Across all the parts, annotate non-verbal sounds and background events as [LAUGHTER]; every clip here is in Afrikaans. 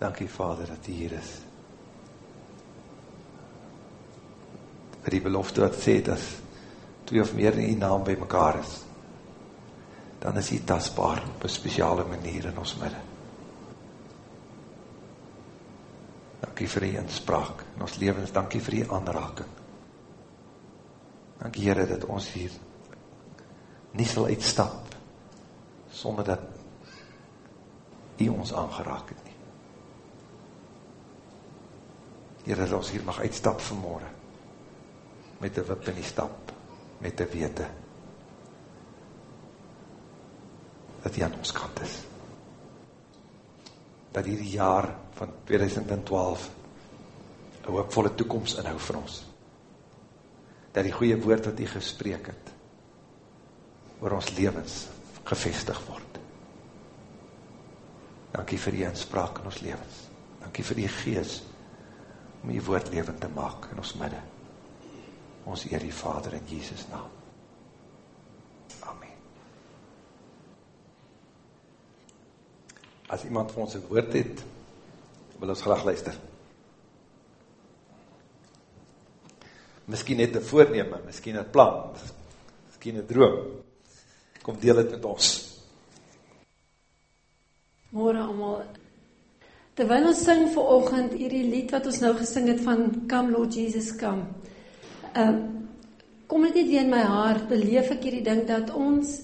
Dankie Vader dat U hier is. Vir die belofte wat sê dat twee of meer in U naam by mekaar is, dan is U tasbaar op 'n spesiale manier in ons midde. Dankie vir die inspraak in ons lewens, dankie vir die aanraking. Dankie Here dat ons hier nie sal uitstap sonder dat U ons aangeraak het nie. Here dat ons hier mag uitstap vanmôre met 'n wip in die stap, met 'n wete dat jy aan ons kant is. Dat hierdie jaar van 2012 een hoopvolle toekomst inhou vir ons. Dat die goeie woord wat jy gesprek het, oor ons levens gevestig word. Dankie vir die inspraak in ons levens. Dankie vir die gees om die woord levend te maak in ons midde. Ons eer die Vader in Jesus naam. as iemand vir ons een woord het, wil ons graag luister. Misschien net een voorneme, misschien een plan, misschien een droom. Kom deel het met ons. Morgen allemaal. Terwijl ons sing vir oogend, hierdie lied wat ons nou gesing het van Come Lord Jesus Come, uh, kom het nie in my hart, beleef ek hierdie ding dat ons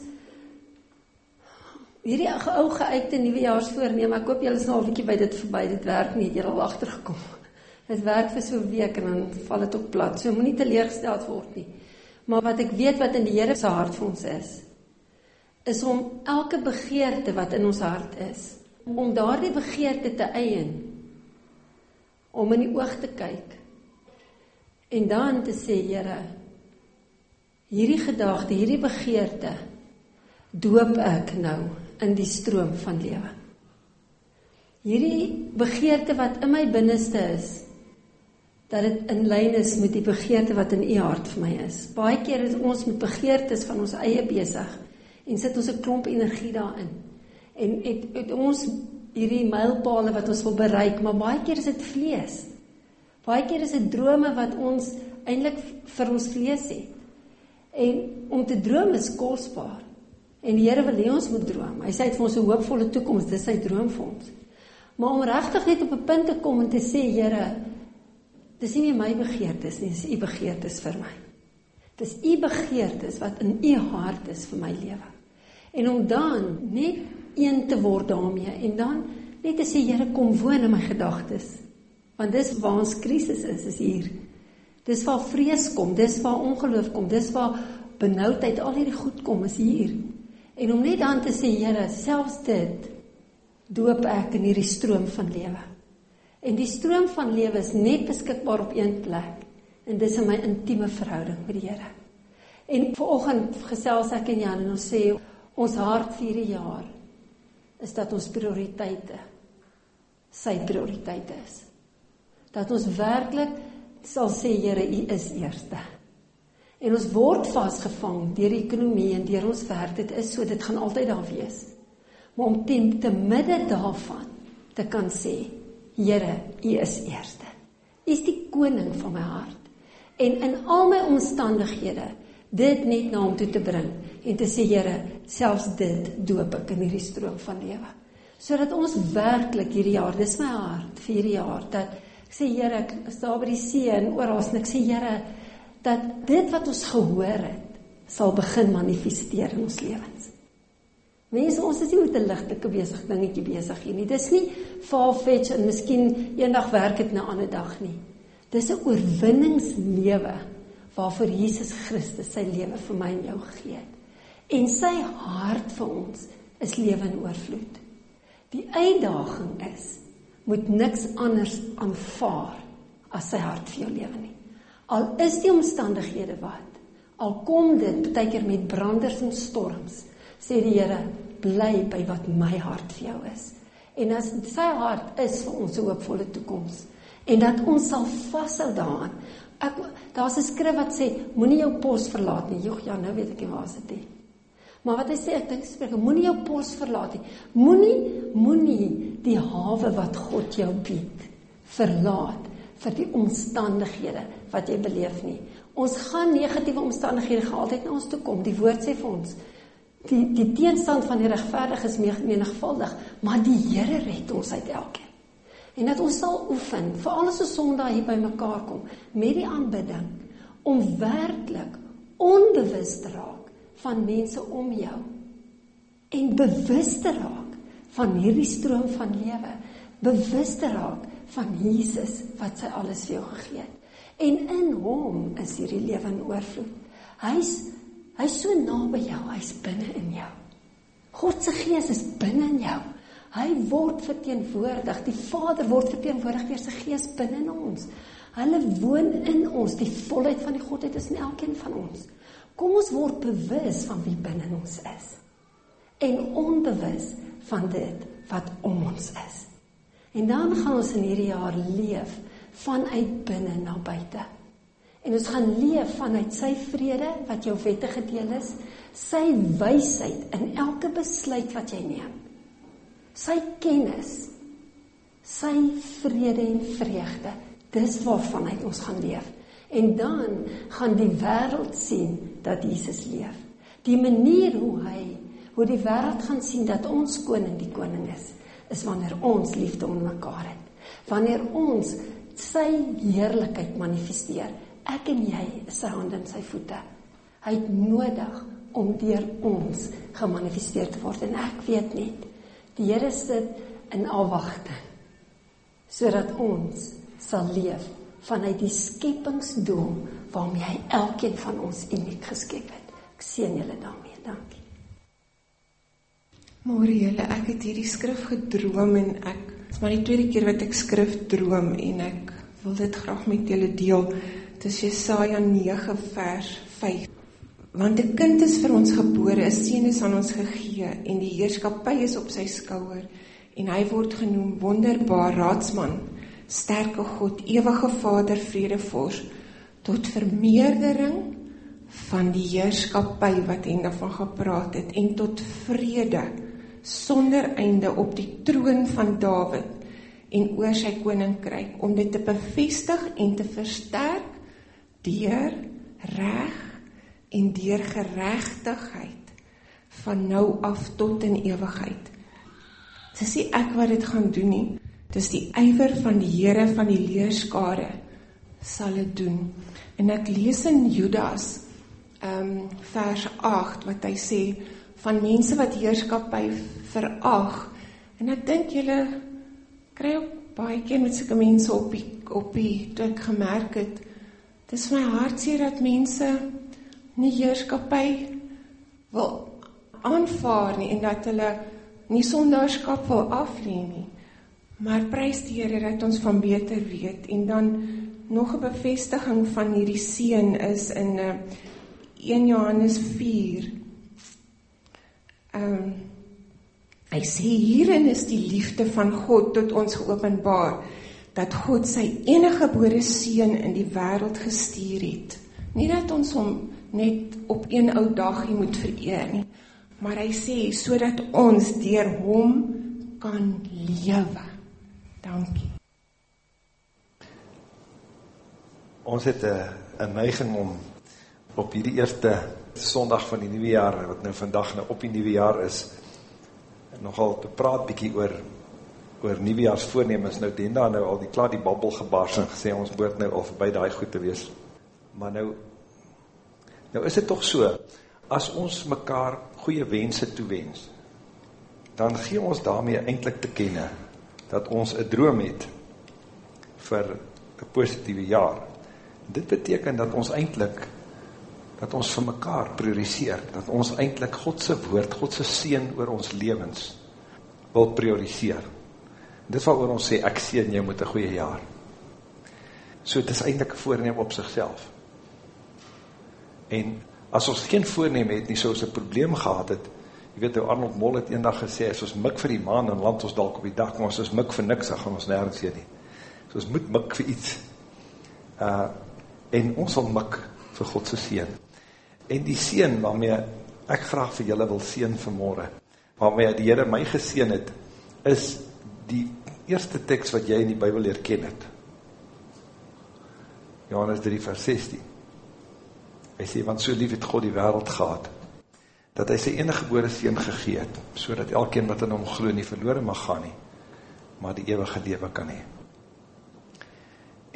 hierdie ou geuite nuwejaarsvoorneme, ek hoop julle is nou 'n bietjie by dit verby, dit werk nie, julle al agtergekom. [LAUGHS] Dit werk vir so 'n week en dan val dit op plat. So moenie teleurgestel word nie. Maar wat ek weet wat in die Here se hart vir ons is, is om elke begeerte wat in ons hart is, om daardie begeerte te eien, om in die oog te kyk en dan te sê, Here, hierdie gedagte, hierdie begeerte doop ek nou in die stroom van lewe. Hierdie begeerte wat in my binneste is, dat dit in lyn is met die begeerte wat in u hart vir my is. Baie keer is ons met begeertes van ons eie besig en sit ons 'n klomp energie daarin. En het, het ons hierdie mylpale wat ons wil bereik, maar baie keer is dit vlees. Baie keer is dit drome wat ons eintlik vir ons vlees het. En om te droom is kosbaar. En die Here wil hê ons moet droom. Hy sê dit vir ons 'n hoopvolle toekoms, dis sy droom vir ons. Maar om regtig net op 'n punt te kom en te sê, Here, dis nie my begeertes nie, dis u begeertes vir my. Dis u begeertes wat in u hart is vir my lewe. En om dan net een te word daarmee en dan net te sê, Here, kom woon in my gedagtes. Want dis waar ons krisis is, is hier. Dis waar vrees kom, dis waar ongeloof kom, dis waar benoudheid, al hierdie goed kom is hier. En om net dan te sê, Here, selfs dit doop ek in hierdie stroom van lewe. En die stroom van lewe is net beskikbaar op een plek en dis in my intieme verhouding met die Here. En vanoggend gesels ek en Jan en ons sê ons hart vir hierdie jaar is dat ons prioriteite sy prioriteite is. Dat ons werklik sal sê Here, U is eerste. En ons word vasgevang deur die ekonomie en deur ons werk. Dit is so, dit gaan altyd daar wees. Maar om te, midde daarvan te kan sê, Here, U is eerste. U is die koning van my hart. En in al my omstandighede dit net na hom toe te bring en te sê, Here, selfs dit doop ek in hierdie stroom van lewe. Sodat ons werklik hierdie jaar, dis my hart vir hierdie jaar dat ek sê Here, ek staan by die see en oral en ek sê Here, dat dit wat ons gehoor het sal begin manifesteer in ons lewens. Mense, ons is nie met 'n ligtelike besig dingetjie besig nie. Dis nie far-fetched en miskien eendag werk dit 'n ander dag nie. Dis 'n oorwinningslewe waarvoor Jesus Christus sy lewe vir my en jou gegee het. En sy hart vir ons is lewe in oorvloed. Die uitdaging is moet niks anders aanvaar as sy hart vir jou lewe nie. Al is die omstandighede wat, al kom dit baie keer met branders en storms, sê die Here, bly by wat my hart vir jou is. En as sy hart is vir ons hoopvolle toekoms en dat ons sal vashou daaraan. Ek daar's 'n skrif wat sê moenie jou pos verlaat nie. Jogg, ja, nou weet ek nie waar dit is. Maar wat hy sê, ek dink spreek, moenie jou pos verlaat nie. Moenie moenie die hawe wat God jou bied verlaat vir die omstandighede wat jy beleef nie. Ons gaan negatiewe omstandighede altyd na ons toe kom. Die woord sê vir ons die die teenstand van die regverdiges is menigvuldig, maar die Here red ons uit elkeen. En dat ons sal oefen, veral as ons Sondag hier bymekaar kom met die aanbidding om werklik onbewus te raak van mense om jou en bewus te raak van hierdie stroom van lewe, bewus te raak van Jesus wat sy alles vir jou gegee het. En in hom is hierdie lewe in oorvloed. Hy's hy's so naby jou, hy's binne in jou. God se gees is binne in jou. Hy word verteenwoordig. Die Vader word verteenwoordig deur sy Gees binne in ons. Hulle woon in ons. Die volheid van die Godheid is in elkeen van ons. Kom ons word bewus van wie binne in ons is. En onbewus van dit wat om ons is. En dan gaan ons in hierdie jaar leef vanuit binne na buite. En ons gaan leef vanuit sy vrede wat jou wette gedeel is, sy wysheid in elke besluit wat jy neem sy kennis, sy vrede en vreugde, dis waarvan hy ons gaan leef. En dan gaan die wêreld sien dat Jesus leef. Die manier hoe hy, hoe die wêreld gaan sien dat ons koning die koning is, is wanneer ons liefde onder mekaar het. Wanneer ons sy heerlikheid manifesteer. Ek en jy is sy hande en sy voete. Hy het nodig om deur ons gemanifesteer te word en ek weet net Die Here sit in afwagting sodat ons sal leef vanuit die skepingsdoel waarmee hy elkeen van ons uniek geskep het. Ek seën julle daarmee. Dankie. Môre julle, ek het hierdie skrif gedroom en ek is maar die tweede keer wat ek skrif droom en ek wil dit graag met julle deel. Dit is Jesaja 9 vers 5 want 'n kind is vir ons gebore, 'n seun is aan ons gegee en die heerskappy is op sy skouer en hy word genoem wonderbaar raadsman, sterke God, ewige Vader, vredevors tot vermeerdering van die heerskappy wat hy daarvan gepraat het en tot vrede sonder einde op die troon van Dawid en oor sy koninkryk om dit te bevestig en te versterk deur reg en deur geregtigheid van nou af tot in ewigheid. Dis nie ek wat dit gaan doen nie. Dis die ywer van die Here van die leerskare sal dit doen. En ek lees in Judas ehm um, vers 8 wat hy sê van mense wat heerskappy verag. En ek dink julle kry ook baie keer met sulke mense op die op die toe ek gemerk het dis my hartseer dat mense nie heerskappy wil aanvaar nie en dat hulle nie sondaarskap wil aflê nie. Maar prys die Here dat ons van beter weet en dan nog 'n bevestiging van hierdie seën is in eh, 1 Johannes 4. Ehm um, hy sê hierin is die liefde van God tot ons geopenbaar dat God sy enige gebore seun in die wêreld gestuur het. Nie dat ons hom net op een ou dag jy moet vereer nie. Maar hy sê sodat ons deur hom kan lewe. Dankie. Ons het 'n 'n neiging om op hierdie eerste Sondag van die nuwe jaar wat nou vandag nou op die nuwe jaar is nogal te praat bietjie oor oor nuwejaarsvoornemens nou Denda nou al die klaar die babbel gebars en gesê ons moet nou al verby daai goed te wees. Maar nou Nou is dit toch so, as ons mekaar goeie wense toewens, dan gee ons daarmee eindelijk te kenne, dat ons een droom het, vir een positieve jaar. Dit beteken dat ons eindelijk, dat ons vir mekaar prioriseer, dat ons eindelijk Godse woord, Godse seen oor ons levens, wil prioriseer. Dit wat oor ons sê, ek seen jou met een goeie jaar. So het is eindelijk een voorneem op sigself. En as ons geen voorneem het nie, soos een probleem gehad het, jy weet, Arnold Mol het een dag gesê, as ons mik vir die maan, dan land ons dalk op die dag, maar as ons mik vir niks, dan gaan ons nergens hier nie. So ons moet mik vir iets. Uh, en ons sal mik vir Godse seen. En die seen waarmee ek graag vir julle wil seen vanmorgen, waarmee die Heere my geseen het, is die eerste tekst wat jy in die Bijbel leer ken het. Johannes 3 vers 16. Hy sê, want so lief het God die wereld gehad, dat hy sy enige geboore seen gegeet, so dat elkeen wat in hom glo nie verloren mag gaan nie, maar die eeuwige lewe kan hee.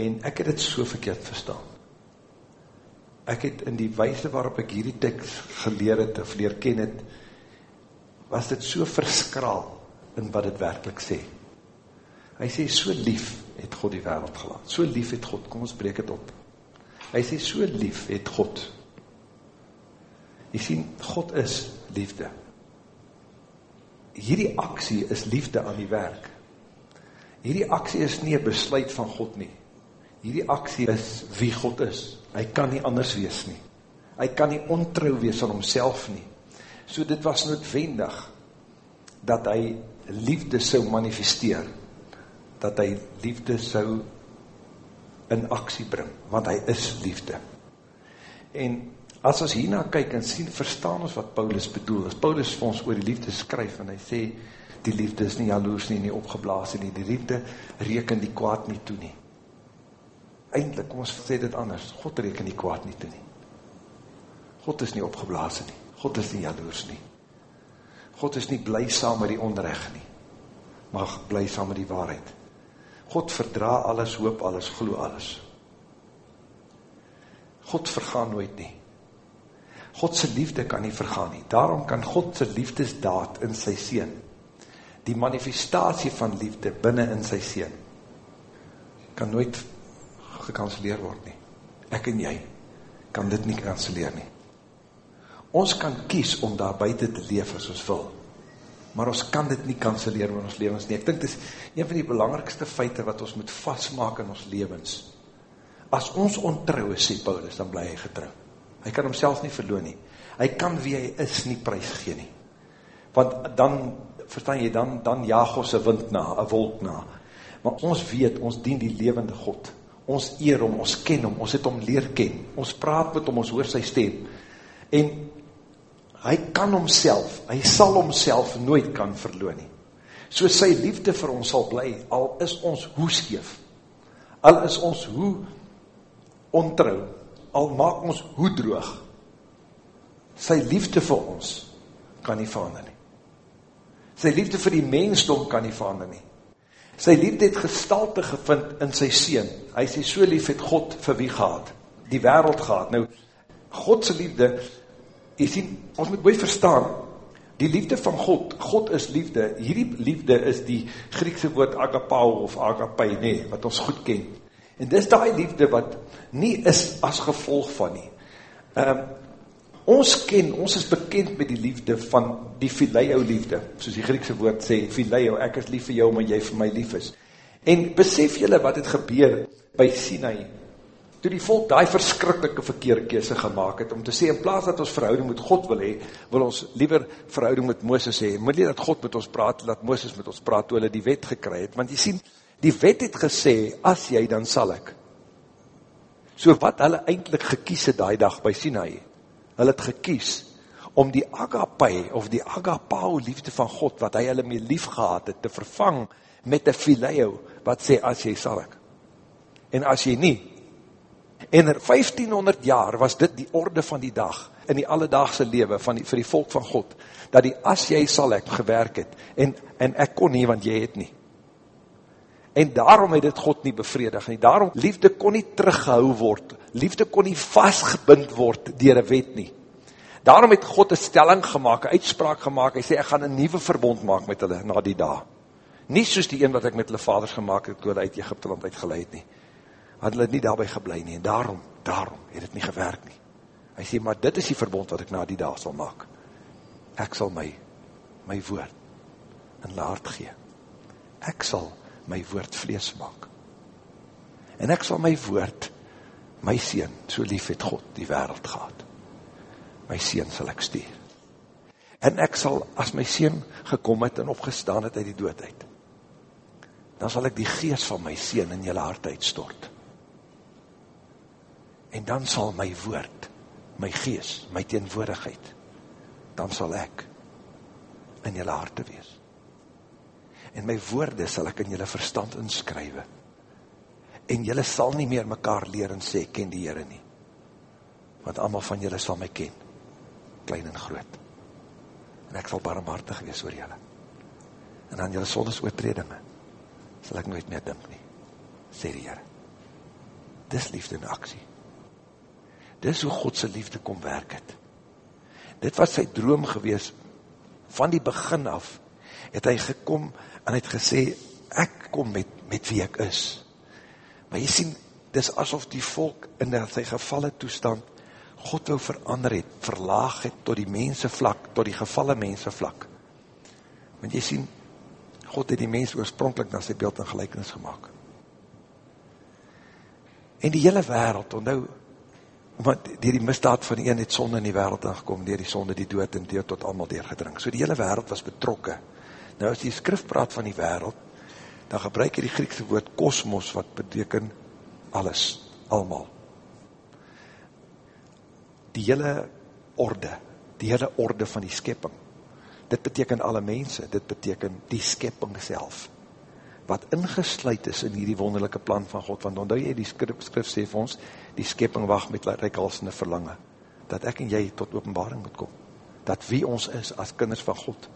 En ek het het so verkeerd verstaan. Ek het in die wijse waarop ek hierdie tekst geleer het, of leer ken het, was dit so verskraal in wat het werkelijk sê. Hy sê, so lief het God die wereld gelaat. So lief het God, kom ons breek het op. Hy sê, so lief het God. Jy sien, God is liefde. Hierdie aksie is liefde aan die werk. Hierdie aksie is nie een besluit van God nie. Hierdie aksie is wie God is. Hy kan nie anders wees nie. Hy kan nie ontrouw wees aan homself nie. So dit was noodwendig dat hy liefde sou manifesteer. Dat hy liefde sou in aksie bring. Want hy is liefde. En as ons hierna kyk en sien, verstaan ons wat Paulus bedoel. As Paulus vir ons oor die liefde skryf en hy sê, die liefde is nie jaloers nie, nie opgeblaas nie. Die liefde reken die kwaad nie toe nie eindelijk, kom ons sê dit anders, God reken nie kwaad nie toe nie. God is nie opgeblazen nie. God is nie jaloers nie. God is nie bly saam met die onrecht nie, maar bly saam met die waarheid. God verdra alles, hoop alles, glo alles. God vergaan nooit nie. Godse liefde kan nie vergaan nie. Daarom kan Godse liefdesdaad in sy seen, die manifestatie van liefde binnen in sy seen, kan nooit gekanceleer word nie. Ek en jy kan dit nie kanceleer nie. Ons kan kies om daar buiten te leef as ons wil, maar ons kan dit nie kanceleer in ons levens nie. Ek dink dit is een van die belangrikste feite wat ons moet vastmaak in ons levens. As ons ontrouw is, sê Paulus, dan bly hy getrouw. Hy kan homself nie verloon nie. Hy kan wie hy is nie prijs gee nie. Want dan, verstaan jy, dan, dan jaag ons een wind na, een wolk na. Maar ons weet, ons dien die levende God ons eer om, ons ken om, ons het om leer ken, ons praat met om, ons hoor sy stem, en hy kan homself, hy sal homself nooit kan verloon nie, so sy liefde vir ons sal bly, al is ons hoe skeef, al is ons hoe ontrouw, al maak ons hoe droog, sy liefde vir ons kan nie verander nie, sy liefde vir die mensdom kan nie verander nie, Sy liefde het gestalte gevind in sy seen. Hy sê, so lief het God vir wie gehad? Die wereld gehad. Nou, Godse liefde, jy sien, ons moet mooi verstaan, die liefde van God, God is liefde, hierdie liefde is die Griekse woord agapau of agapai, nee, wat ons goed ken. En dis die liefde wat nie is as gevolg van nie. Um, Ons ken, ons is bekend met die liefde van die phileo liefde, soos die Griekse woord sê, phileo, ek is lief vir jou, maar jy vir my lief is. En besef julle wat het gebeur by Sinai, toe die volk die verskrikkelike verkeerde kese gemaakt het, om te sê, in plaas dat ons verhouding met God wil hee, wil ons liever verhouding met Mooses hee, moet nie dat God met ons praat, dat Mooses met ons praat, toe hulle die wet gekry het, want jy sien, die wet het gesê, as jy, dan sal ek. So wat hulle eindelijk gekies het die dag by Sinai, hulle het gekies om die agapai of die agapao liefde van God wat hy hulle mee lief gehad het te vervang met die phileo wat sê as jy sal ek en as jy nie en er 1500 jaar was dit die orde van die dag in die alledaagse lewe van die, vir die volk van God dat die as jy sal ek gewerk het en, en ek kon nie want jy het nie en daarom het dit God nie bevredig nie, daarom liefde kon nie teruggehou word, liefde kon nie vastgebind word dier een wet nie, daarom het God een stelling gemaakt, een uitspraak gemaakt, hy sê, ek gaan een nieuwe verbond maak met hulle na die dag, nie soos die een wat ek met hulle vaders gemaakt het, toe hulle uit Egypte land uitgeleid nie, had hulle nie daarby geblei nie, en daarom, daarom het het nie gewerk nie, hy sê, maar dit is die verbond wat ek na die dag sal maak, ek sal my, my woord, in laard gee, ek sal my woord vlees maak. En ek sal my woord, my sien, so lief het God die wereld gehad. My sien sal ek stuur. En ek sal, as my sien gekom het en opgestaan het uit die doodheid, dan sal ek die geest van my sien in jylle hart uitstort. En dan sal my woord, my geest, my teenwoordigheid, dan sal ek in jylle harte wees. En my woorde sal ek in jylle verstand inskrywe. En jylle sal nie meer mekaar leer en sê, ken die Heere nie. Want allemaal van jylle sal my ken, klein en groot. En ek sal barmhartig wees oor jylle. En aan jylle sondes oortredinge, sal ek nooit meer dink nie, sê die Heere. Dis liefde in aksie. Dis hoe Godse liefde kom werk het. Dit was sy droom gewees, van die begin af, het hy gekom en het gesê, ek kom met, met wie ek is. Maar jy sien, dis asof die volk in sy gevalle toestand, God wou verander het, verlaag het tot die mense vlak, tot die gevalle mense vlak. Want jy sien, God het die mens oorspronkelijk na sy beeld en gelijkenis gemaakt. En die hele wereld, onthou, want dier die misdaad van die een het sonde in die wereld aangekom, dier die sonde die dood en deur tot allemaal deurgedring. So die hele wereld was betrokke. Nou as die skrif praat van die wereld, dan gebruik hy die Griekse woord kosmos, wat beteken alles, allemaal. Die hele orde, die hele orde van die skepping, dit beteken alle mense, dit beteken die skepping self, wat ingesluid is in hierdie wonderlijke plan van God, want ondou jy die skrif, skrif sê vir ons, die skepping wacht met reikhalsende verlange, dat ek en jy tot openbaring moet kom, dat wie ons is as kinders van God,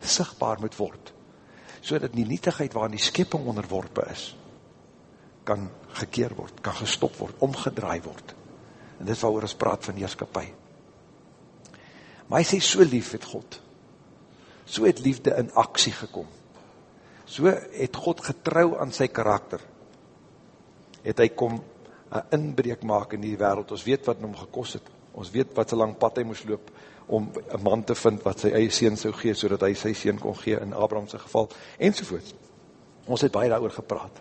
sigtbaar moet word, so dat die nietigheid waarin die skepping onderworpe is, kan gekeer word, kan gestop word, omgedraai word, en dit is waar ons praat van heerskapie, maar hy sê so lief het God, so het liefde in aksie gekom, So het God getrou aan sy karakter. Het hy kom een inbreek maak in die wereld. Ons weet wat hom gekos het. Ons weet wat so lang pad hy moes loop om een man te vind wat sy eie seen sou gee, so hy sy seen kon gee in Abrahamse geval, enzovoorts. Ons het baie daar gepraat.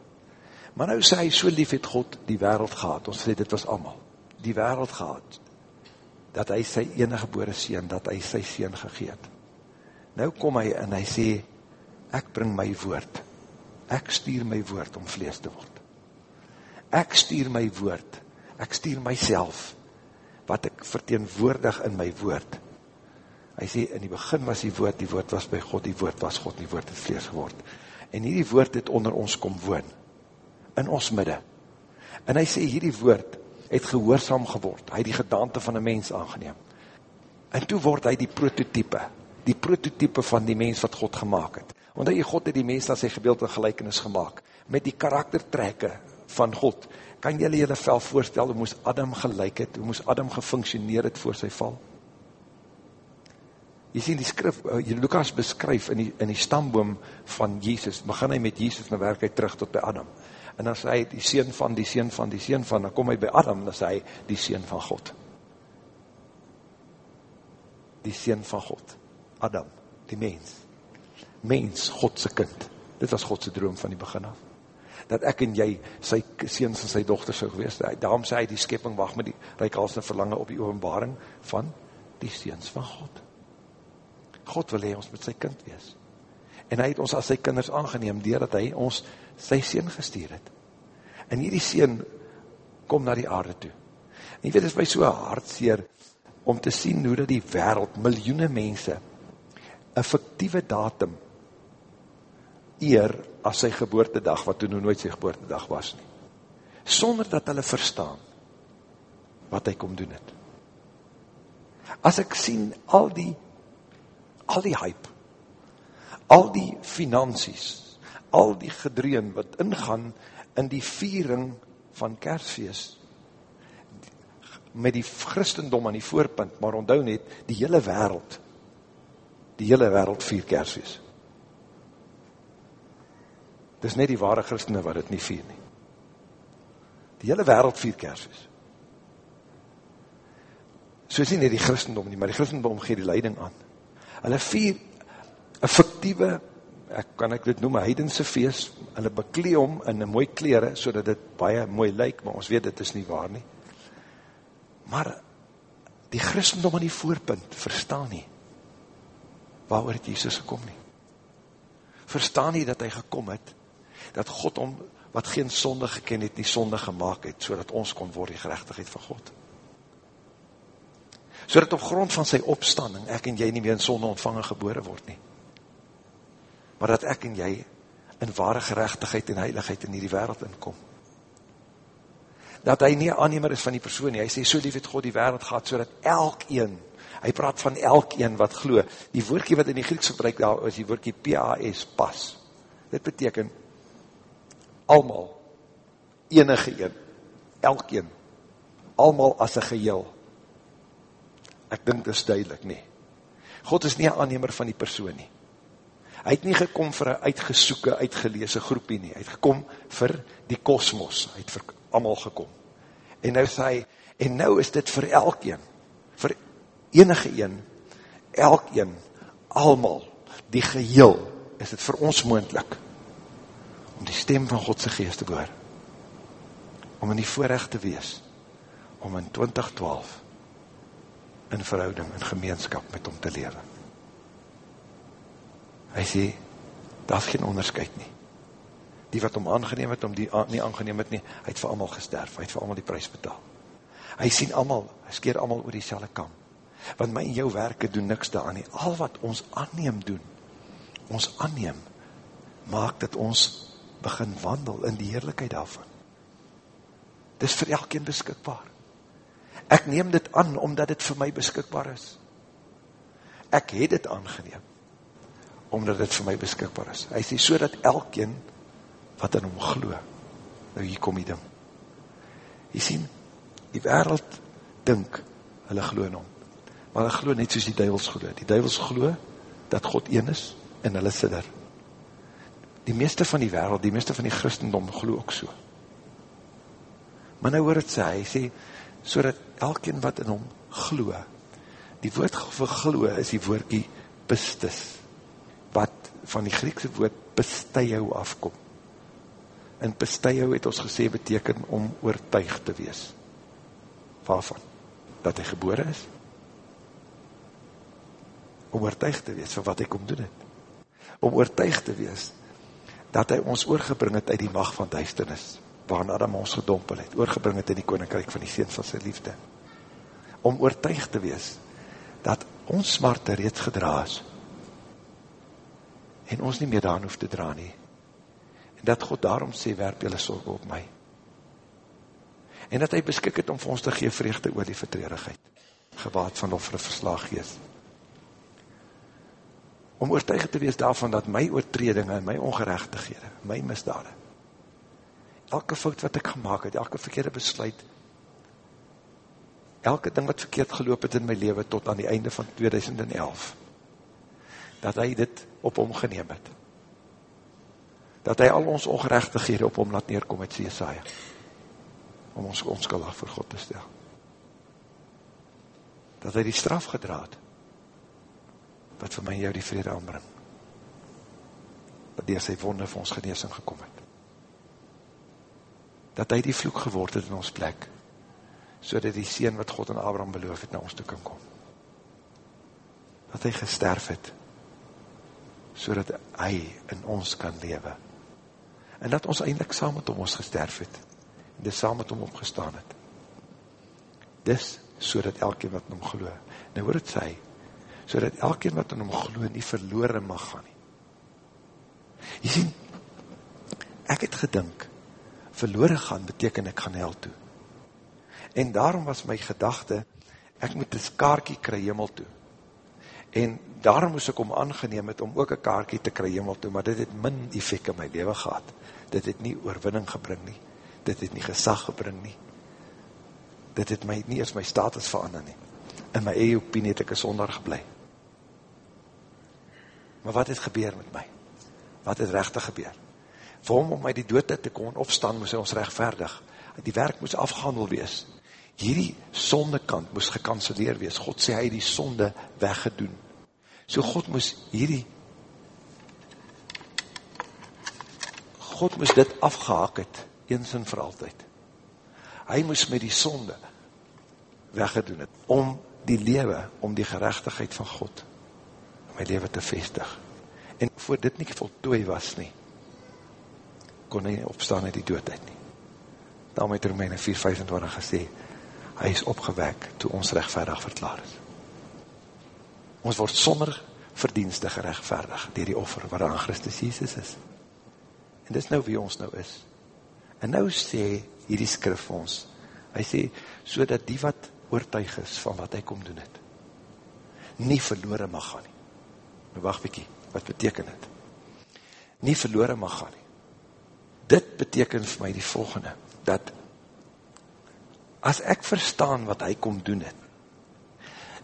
Maar nou sê hy, so lief het God die wereld gehad. Ons sê, dit was allemaal. Die wereld gehad. Dat hy sy enige gebore seen, dat hy sy seen gegeet. Nou kom hy en hy sê, ek bring my woord. Ek stuur my woord om vlees te word. Ek stuur my woord. Ek stuur myself wat ek verteenwoordig in my woord. Hy sê, in die begin was die woord, die woord was by God, die woord was God, die woord het vlees geword. En hierdie woord het onder ons kom woon, in ons midde. En hy sê, hierdie woord het gehoorzaam geword, hy het die gedaante van een mens aangeneem. En toe word hy die prototype, die prototype van die mens wat God gemaakt het. Want hy God het die mens na sy gebeeld en gelijkenis gemaakt, met die karaktertrekke van God. Kan jylle jylle vel voorstel, hoe moes Adam gelijk het, hoe moes Adam gefunctioneer het voor sy val? Jy sien die skrif, eh, Lukas beskryf in die, in die stamboom van Jesus, begin hy met Jesus, en werk hy terug tot by Adam. En dan sê hy, die sien van, die sien van, die sien van, dan kom hy by Adam, dan sê hy, die sien van God. Die sien van God. Adam, die mens mens, Godse kind. Dit was Godse droom van die begin af. Dat ek en jy, sy seens en sy dochter so gewees, daarom sê hy die skepping wacht met die reikhalsende verlange op die openbaring van die seens van God. God wil hy ons met sy kind wees. En hy het ons as sy kinders aangeneem, doordat hy ons sy seen gestuur het. En hierdie seen kom na die aarde toe. En jy weet, het is my so hartseer om te sien hoe dat die wereld, miljoene mense, een fictieve datum eer as sy geboortedag, wat toen nooit sy geboortedag was nie. Sonder dat hulle verstaan wat hy kom doen het. As ek sien al die al die hype, al die finansies, al die gedreun wat ingaan in die viering van kersfeest, met die christendom aan die voorpunt, maar onthou net, die hele wereld, die hele wereld vier kersfeest. Dis net die ware christene wat het nie vier nie. Die hele wereld vier kersfeest. So is nie die christendom nie, maar die christendom gee die leiding aan. Hulle vier een fictieve, ek kan ek dit noem, een heidense feest, hulle beklee om in een mooi kleren, so dat dit baie mooi lyk, maar ons weet dit is nie waar nie. Maar die christendom aan die voorpunt, verstaan nie, waar het Jesus gekom nie. Verstaan nie dat hy gekom het, dat God om, wat geen sonde geken het, nie sonde gemaakt het, so ons kon word die gerechtigheid van God. So dat op grond van sy opstanding, ek en jy nie meer in sonde ontvangen gebore word nie. Maar dat ek en jy in ware gerechtigheid en heiligheid in die wereld inkom. Dat hy nie aannemer is van die persoon nie. Hy sê, so lief het God die wereld gehad, so dat elk een, hy praat van elk een wat glo. Die woordkie wat in die Grieks gebruik daar is die woordkie P-A-S, pas. Dit beteken, almal, enige een, elk een, almal as een geheel. Ek dink dit is duidelik nie. God is nie een aannemer van die persoon nie. Hy het nie gekom vir een uitgesoeke, uitgeleese groepie nie. Hy het gekom vir die kosmos. Hy het vir allemaal gekom. En nou sê hy, en nou is dit vir elkeen, vir enige een, elkeen, allemaal, die geheel, is dit vir ons moendlik, om die stem van Godse geest te hoor, om in die voorrecht te wees, om in 2012 in verhouding, in gemeenskap met hom te leven. Hy sê, daar is geen onderscheid nie. Die wat hom aangeneem het, om die nie aangeneem het nie, hy het vir allemaal gesterf, hy het vir allemaal die prijs betaal. Hy sien allemaal, hy skeer allemaal oor die selle kam. Want my en jou werke doen niks daan nie. Al wat ons aanneem doen, ons aanneem, maak dat ons begin wandel in die heerlijkheid daarvan. Dit is vir elkeen beskikbaar. Ek neem dit aan, omdat dit vir my beskikbaar is. Ek het dit aangeneem, omdat dit vir my beskikbaar is. Hy sê, so dat elkeen wat in hom glo, nou hier kom die ding. Jy sien, die wereld dink, hulle glo in hom. Maar hulle glo net soos die duivels glo. Die duivels glo, dat God een is, en hulle sit er. Die meeste van die wereld, die meeste van die christendom glo ook so. Maar nou hoor het sê, hy sê, so dat elkeen wat in hom glo, die woord vir glo is die woordkie pistis, wat van die Griekse woord pisteio afkom. En pisteio het ons gesê beteken om oortuig te wees. Waarvan? Dat hy gebore is? Om oortuig te wees van wat hy kom doen het. Om oortuig te wees dat hy ons oorgebring het uit die macht van duisternis waarin Adam ons gedompel het, oorgebring het in die koninkrijk van die seens van sy liefde. Om oortuig te wees, dat ons smarte reeds gedra is, en ons nie meer daan hoef te dra nie, en dat God daarom sê, werp jylle sorg op my, en dat hy beskik het om vir ons te gee vreugde oor die vertreurigheid, gewaad van of vir verslaag gees, om oortuig te wees daarvan, dat my oortredinge, my ongerechtighede, my misdade, elke fout wat ek gemaakt het, elke verkeerde besluit, elke ding wat verkeerd geloop het in my leven tot aan die einde van 2011, dat hy dit op hom geneem het. Dat hy al ons ongerechtighede op hom laat neerkom met Jesaja, om ons onskuldig voor God te stel. Dat hy die straf gedraad, wat vir my jou die vrede aanbring, dat die sy wonde vir ons geneesing gekom het dat hy die vloek geword het in ons plek, so dat die sien wat God en Abraham beloof het, na ons toe kan kom. Dat hy gesterf het, so dat hy in ons kan lewe. En dat ons eindelijk saam met hom ons gesterf het, en dis saam met hom opgestaan het. Dis, so dat elkeen wat in hom geloo, nou hoor het sê, so dat elkeen wat in hom geloo, nie verloren mag gaan nie. Jy sien, ek het gedink, verloren gaan, beteken ek gaan hel toe. En daarom was my gedachte, ek moet een kaartje kry hemel toe. En daarom moes ek om aangeneem het om ook een kaartje te kry hemel toe, maar dit het min effect in my leven gehad. Dit het nie oorwinning gebring nie. Dit het nie gesag gebring nie. Dit het my nie as my status verander nie. In my eie opinie het ek een sonder geblei. Maar wat het gebeur met my? Wat het rechtig gebeur? Vir hom om my die dood te kon opstaan, moes hy ons rechtvaardig. Die werk moes afgehandel wees. Hierdie sondekant moes gekanceleer wees. God sê hy die sonde weggedoen. So God moes hierdie God moes dit afgehaak het, eens en vir altyd. Hy moes met die sonde weggedoen het, om die lewe, om die gerechtigheid van God, my lewe te vestig. En voor dit nie voltooi was nie, kon hy opstaan uit die doodheid nie. Daarom het Romeine 4,25 gesê, hy is opgewek toe ons rechtvaardig verklaar is. Ons word sonder verdienste gerechtvaardig dier die offer waaraan Christus Jesus is. En dis nou wie ons nou is. En nou sê hierdie skrif ons, hy sê, so dat die wat oortuig is van wat hy kom doen het, nie verloore mag gaan nie. Nou wacht bykie, wat beteken het? Nie verloore mag gaan nie. Dit beteken vir my die volgende, dat as ek verstaan wat hy kom doen het,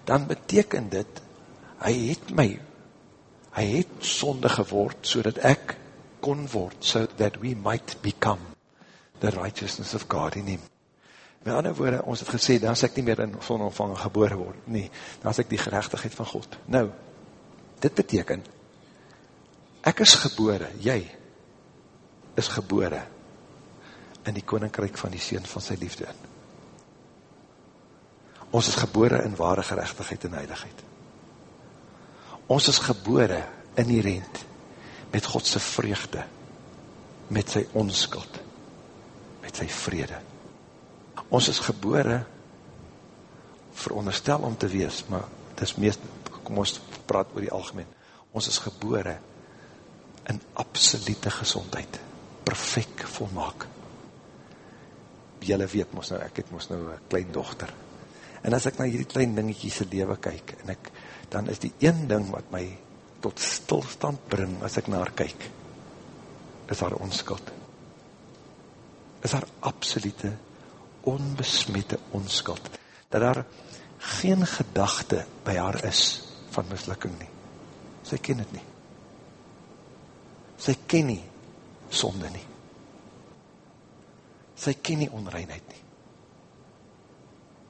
dan beteken dit, hy het my, hy het sonde geword, so dat ek kon word, so that we might become the righteousness of God in him. Met ander woorde, ons het gesê, dan is ek nie meer in sonontvanging geboren word, nie, dan is ek die gerechtigheid van God. Nou, dit beteken, ek is gebore, jy is gebore in die koninkryk van die Seen van sy liefde in. Ons is gebore in ware gerechtigheid en heiligheid. Ons is gebore inherent met Godse vreugde, met sy onskuld, met sy vrede ons is gebore veronderstel om te wees, maar het is meest, kom ons praat oor die algemeen, ons is gebore in absolute gezondheid, perfect volmaak. Julle weet ons nou, ek het ons nou een klein dochter, en as ek na hierdie klein dingetjiese lewe kyk, en ek, dan is die een ding wat my tot stilstand bring, as ek na haar kyk, is haar onskuld. Is haar absolute onbesmette onskuld, dat daar geen gedachte by haar is van mislukking nie. Sy ken het nie. Sy ken nie sonde nie. Sy ken nie onreinheid nie.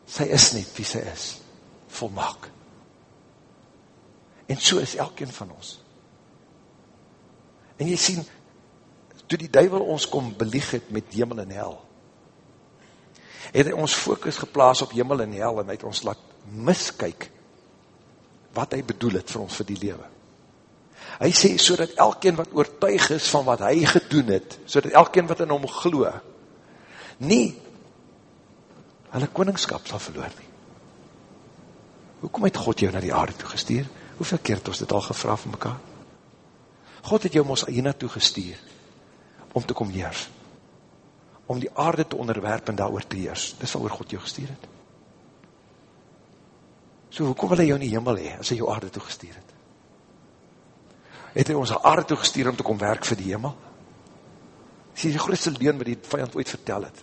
Sy is net wie sy is, volmaak. En so is elkeen van ons. En jy sien, toe die duivel ons kom belieg het met hemel en hel, het hy ons focus geplaas op hemel en hel en hy het ons laat miskyk wat hy bedoel het vir ons vir die lewe. Hy sê, so dat elkeen wat oortuig is van wat hy gedoen het, so dat elkeen wat in hom glo, nie hulle koningskap sal verloor nie. Hoekom het God jou na die aarde toe gestuur? Hoeveel keer het ons dit al gevra van mekaar? God het jou ons hier naartoe gestuur, om te kom heers om die aarde te onderwerp en daar te heers. Dis wat oor God jou gestuur het. So, hoekom wil hy jou in die hemel hee, as hy jou aarde toe gestuur het? Het hy ons aarde toe gestuur om te kom werk vir die hemel? Dis die grootste leen wat die vijand ooit vertel het.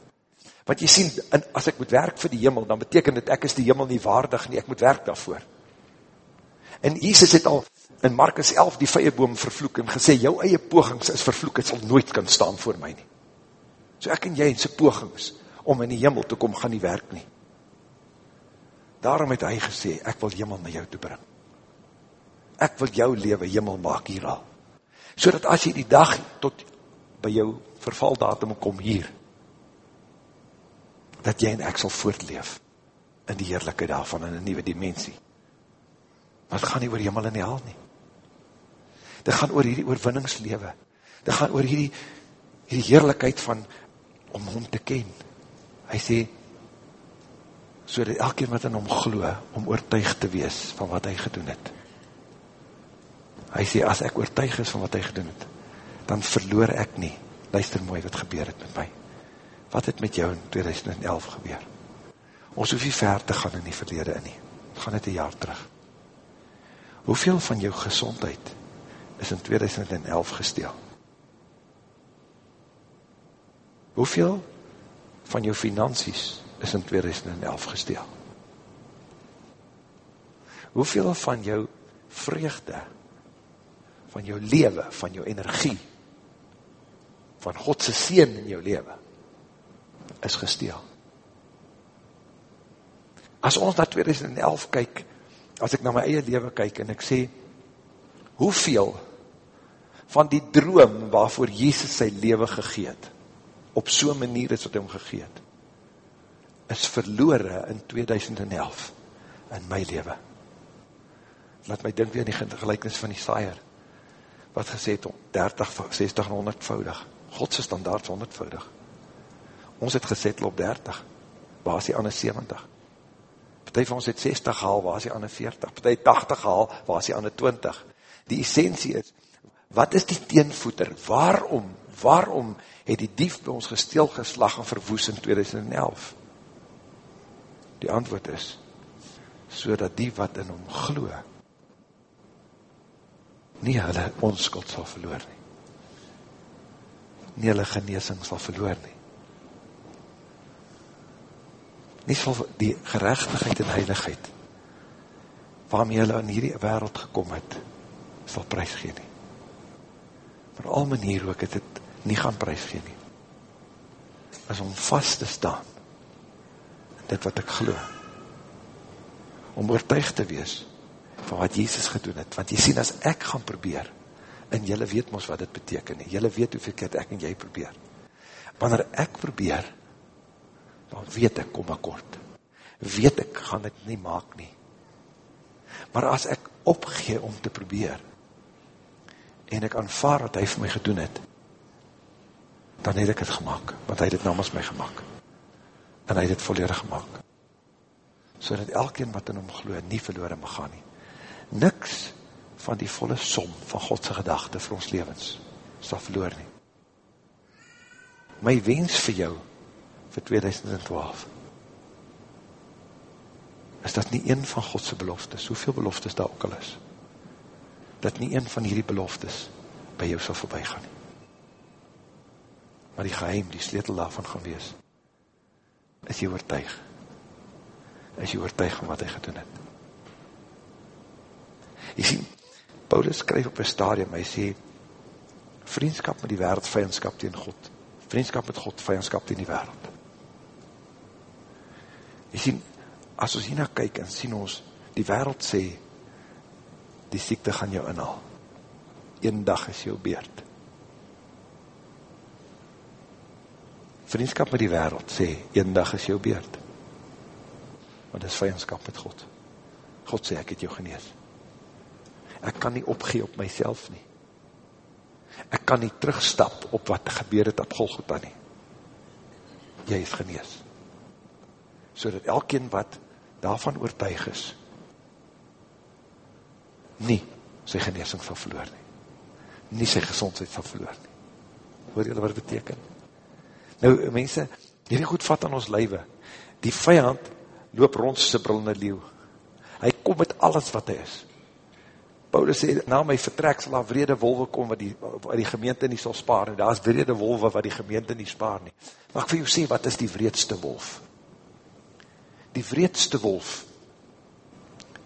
Want jy sien, as ek moet werk vir die hemel, dan beteken dit ek is die hemel nie waardig nie, ek moet werk daarvoor. En Jesus het al in Markus 11 die vijeboom vervloek en gesê, jou eie pogings is vervloek, het sal nooit kan staan voor my nie. So ek en jy in sy pogings om in die hemel te kom, gaan nie werk nie. Daarom het hy gesê, ek wil hemel na jou toe bring. Ek wil jou leven hemel maak hier al. So dat as jy die dag tot by jou vervaldatum kom hier, dat jy en ek sal voortleef in die heerlijke daarvan, in een nieuwe dimensie. Maar het gaan nie oor hemel en die haal nie. Dit gaan oor hierdie oorwinningslewe. Dit gaan oor hierdie, hierdie heerlijkheid van om hom te ken. Hy sê, so dat elkeen wat in hom glo, om oortuig te wees van wat hy gedoen het. Hy sê, as ek oortuig is van wat hy gedoen het, dan verloor ek nie. Luister mooi wat gebeur het met my. Wat het met jou in 2011 gebeur? Ons hoef nie ver te gaan in die verlede in nie. Gaan het een jaar terug. Hoeveel van jou gezondheid is in 2011 gesteel? Hoeveel van jou finansies is in 2011 gesteel? Hoeveel van jou vreugde, van jou lewe, van jou energie, van Godse seen in jou lewe, is gesteel? As ons na 2011 kyk, as ek na my eie lewe kyk en ek sê, hoeveel van die droom waarvoor Jesus sy lewe gegeet, op so'n manier is wat hy hom gegeet, is verloore in 2011 in my leven. Laat my dink weer in die gelijknis van die saaier, wat gesê het om 30, 60 en 100 voudig. Godse standaard 100 voudig. Ons het gesettel op 30. waar is die ander 70? Partij van ons het 60 gehaal, waar is die ander 40? Partij 80 gehaal, waar is die ander 20? Die essentie is, wat is die teenvoeter? Waarom, waarom het die dief by ons gesteel geslag en verwoes in 2011? Die antwoord is, so die wat in hom gloe, nie hulle onskuld sal verloor nie. Nie hulle geneesing sal verloor nie. Nie sal die gerechtigheid en heiligheid, waarmee hulle in hierdie wereld gekom het, sal prijs gee nie. Maar al manier hoe ek het het nie gaan prijs gee nie, is om vast te staan in dit wat ek geloof. Om oortuig te wees van wat Jezus gedoen het. Want jy sien, as ek gaan probeer, en jylle weet ons wat dit beteken jylle weet hoeveel keer ek en jy probeer. Wanneer ek probeer, dan weet ek kom akkoord. Weet ek, gaan dit nie maak nie. Maar as ek opgee om te probeer, en ek aanvaar wat hy vir my gedoen het, dan het ek het gemaakt, want hy het het namens my gemaakt. En hy het het volledig gemaakt. So dat elkeen wat in hom geloof nie verloren mag gaan nie. Niks van die volle som van Godse gedachte vir ons levens sal verloor nie. My wens vir jou vir 2012 is dat nie een van Godse beloftes, hoeveel beloftes daar ook al is, dat nie een van hierdie beloftes by jou sal voorbij gaan nie. Maar die geheim, die sleetel daarvan gaan wees, is jy oortuig. Is jy oortuig van wat hy gedoen het. Jy sien, Paulus skryf op een stadium, hy sê, vriendskap met die wereld, vijandskap tegen God. Vriendskap met God, vijandskap tegen die wereld. Jy sien, as ons hierna kyk en sien ons, die wereld sê, die siekte gaan jou inhaal. Een dag is jou beerd. Vriendskap met die wereld sê, een dag is jou beerd. Want dit is vijandskap met God. God sê, ek het jou genees. Ek kan nie opgee op myself nie. Ek kan nie terugstap op wat gebeur het op Golgotha nie. Jy is genees. So dat elkeen wat daarvan oortuig is, nie sy geneesing van verloor nie. Nie sy gezondheid van verloor nie. Hoor julle wat beteken? Nou, mense, hierdie goed vat aan ons lywe. Die vijand loop rond sy brillende leeuw. Hy kom met alles wat hy is. Paulus sê, na my vertrek sal daar vrede wolwe kom wat die, wat die gemeente nie sal spaar. En daar is vrede wolwe wat die gemeente nie spaar nie. Maar ek vir jou sê, wat is die vreedste wolf? Die vreedste wolf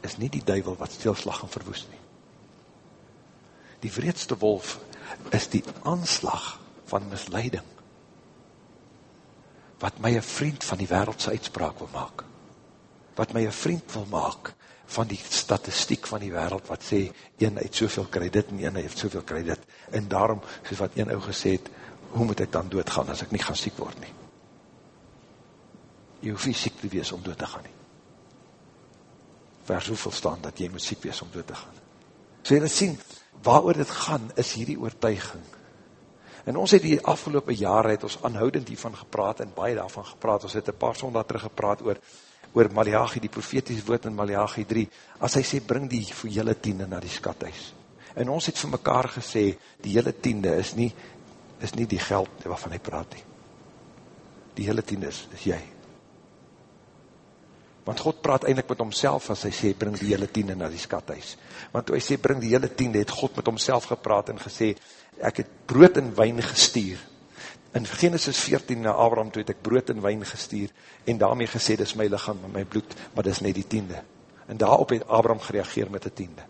is nie die duivel wat stilslag en verwoes nie. Die vreedste wolf is die aanslag van misleiding wat my een vriend van die wereldse uitspraak wil maak. Wat my een vriend wil maak van die statistiek van die wereld wat sê, een het soveel krediet en een het soveel krediet. En daarom, soos wat een ou gesê het, hoe moet ek dan doodgaan as ek nie gaan siek word nie? Jy hoef nie siek te wees om dood te gaan nie vers hoeveel staan, dat jy moet siek wees om dood te gaan. So jy sien, waar oor dit gaan, is hierdie oortuiging. En ons het die afgelopen jare, het ons aanhoudend hiervan gepraat, en baie daarvan gepraat, ons het een paar sondag terug gepraat oor, oor Malachi, die profetiese woord in Malachi 3, as hy sê, bring die vir jylle tiende na die skathuis. En ons het vir mekaar gesê, die jylle tiende is nie, is nie die geld waarvan hy praat nie. Die hele tiende is, is jy, Want God praat eindelijk met homself as hy sê, bring die hele tiende na die skathuis. Want toe hy sê, bring die hele tiende, het God met homself gepraat en gesê, ek het brood en wijn gestuur. In Genesis 14 na Abraham toe het ek brood en wijn gestuur en daarmee gesê, dis my lichaam en my bloed, maar dis net die tiende. En daarop het Abraham gereageer met die tiende.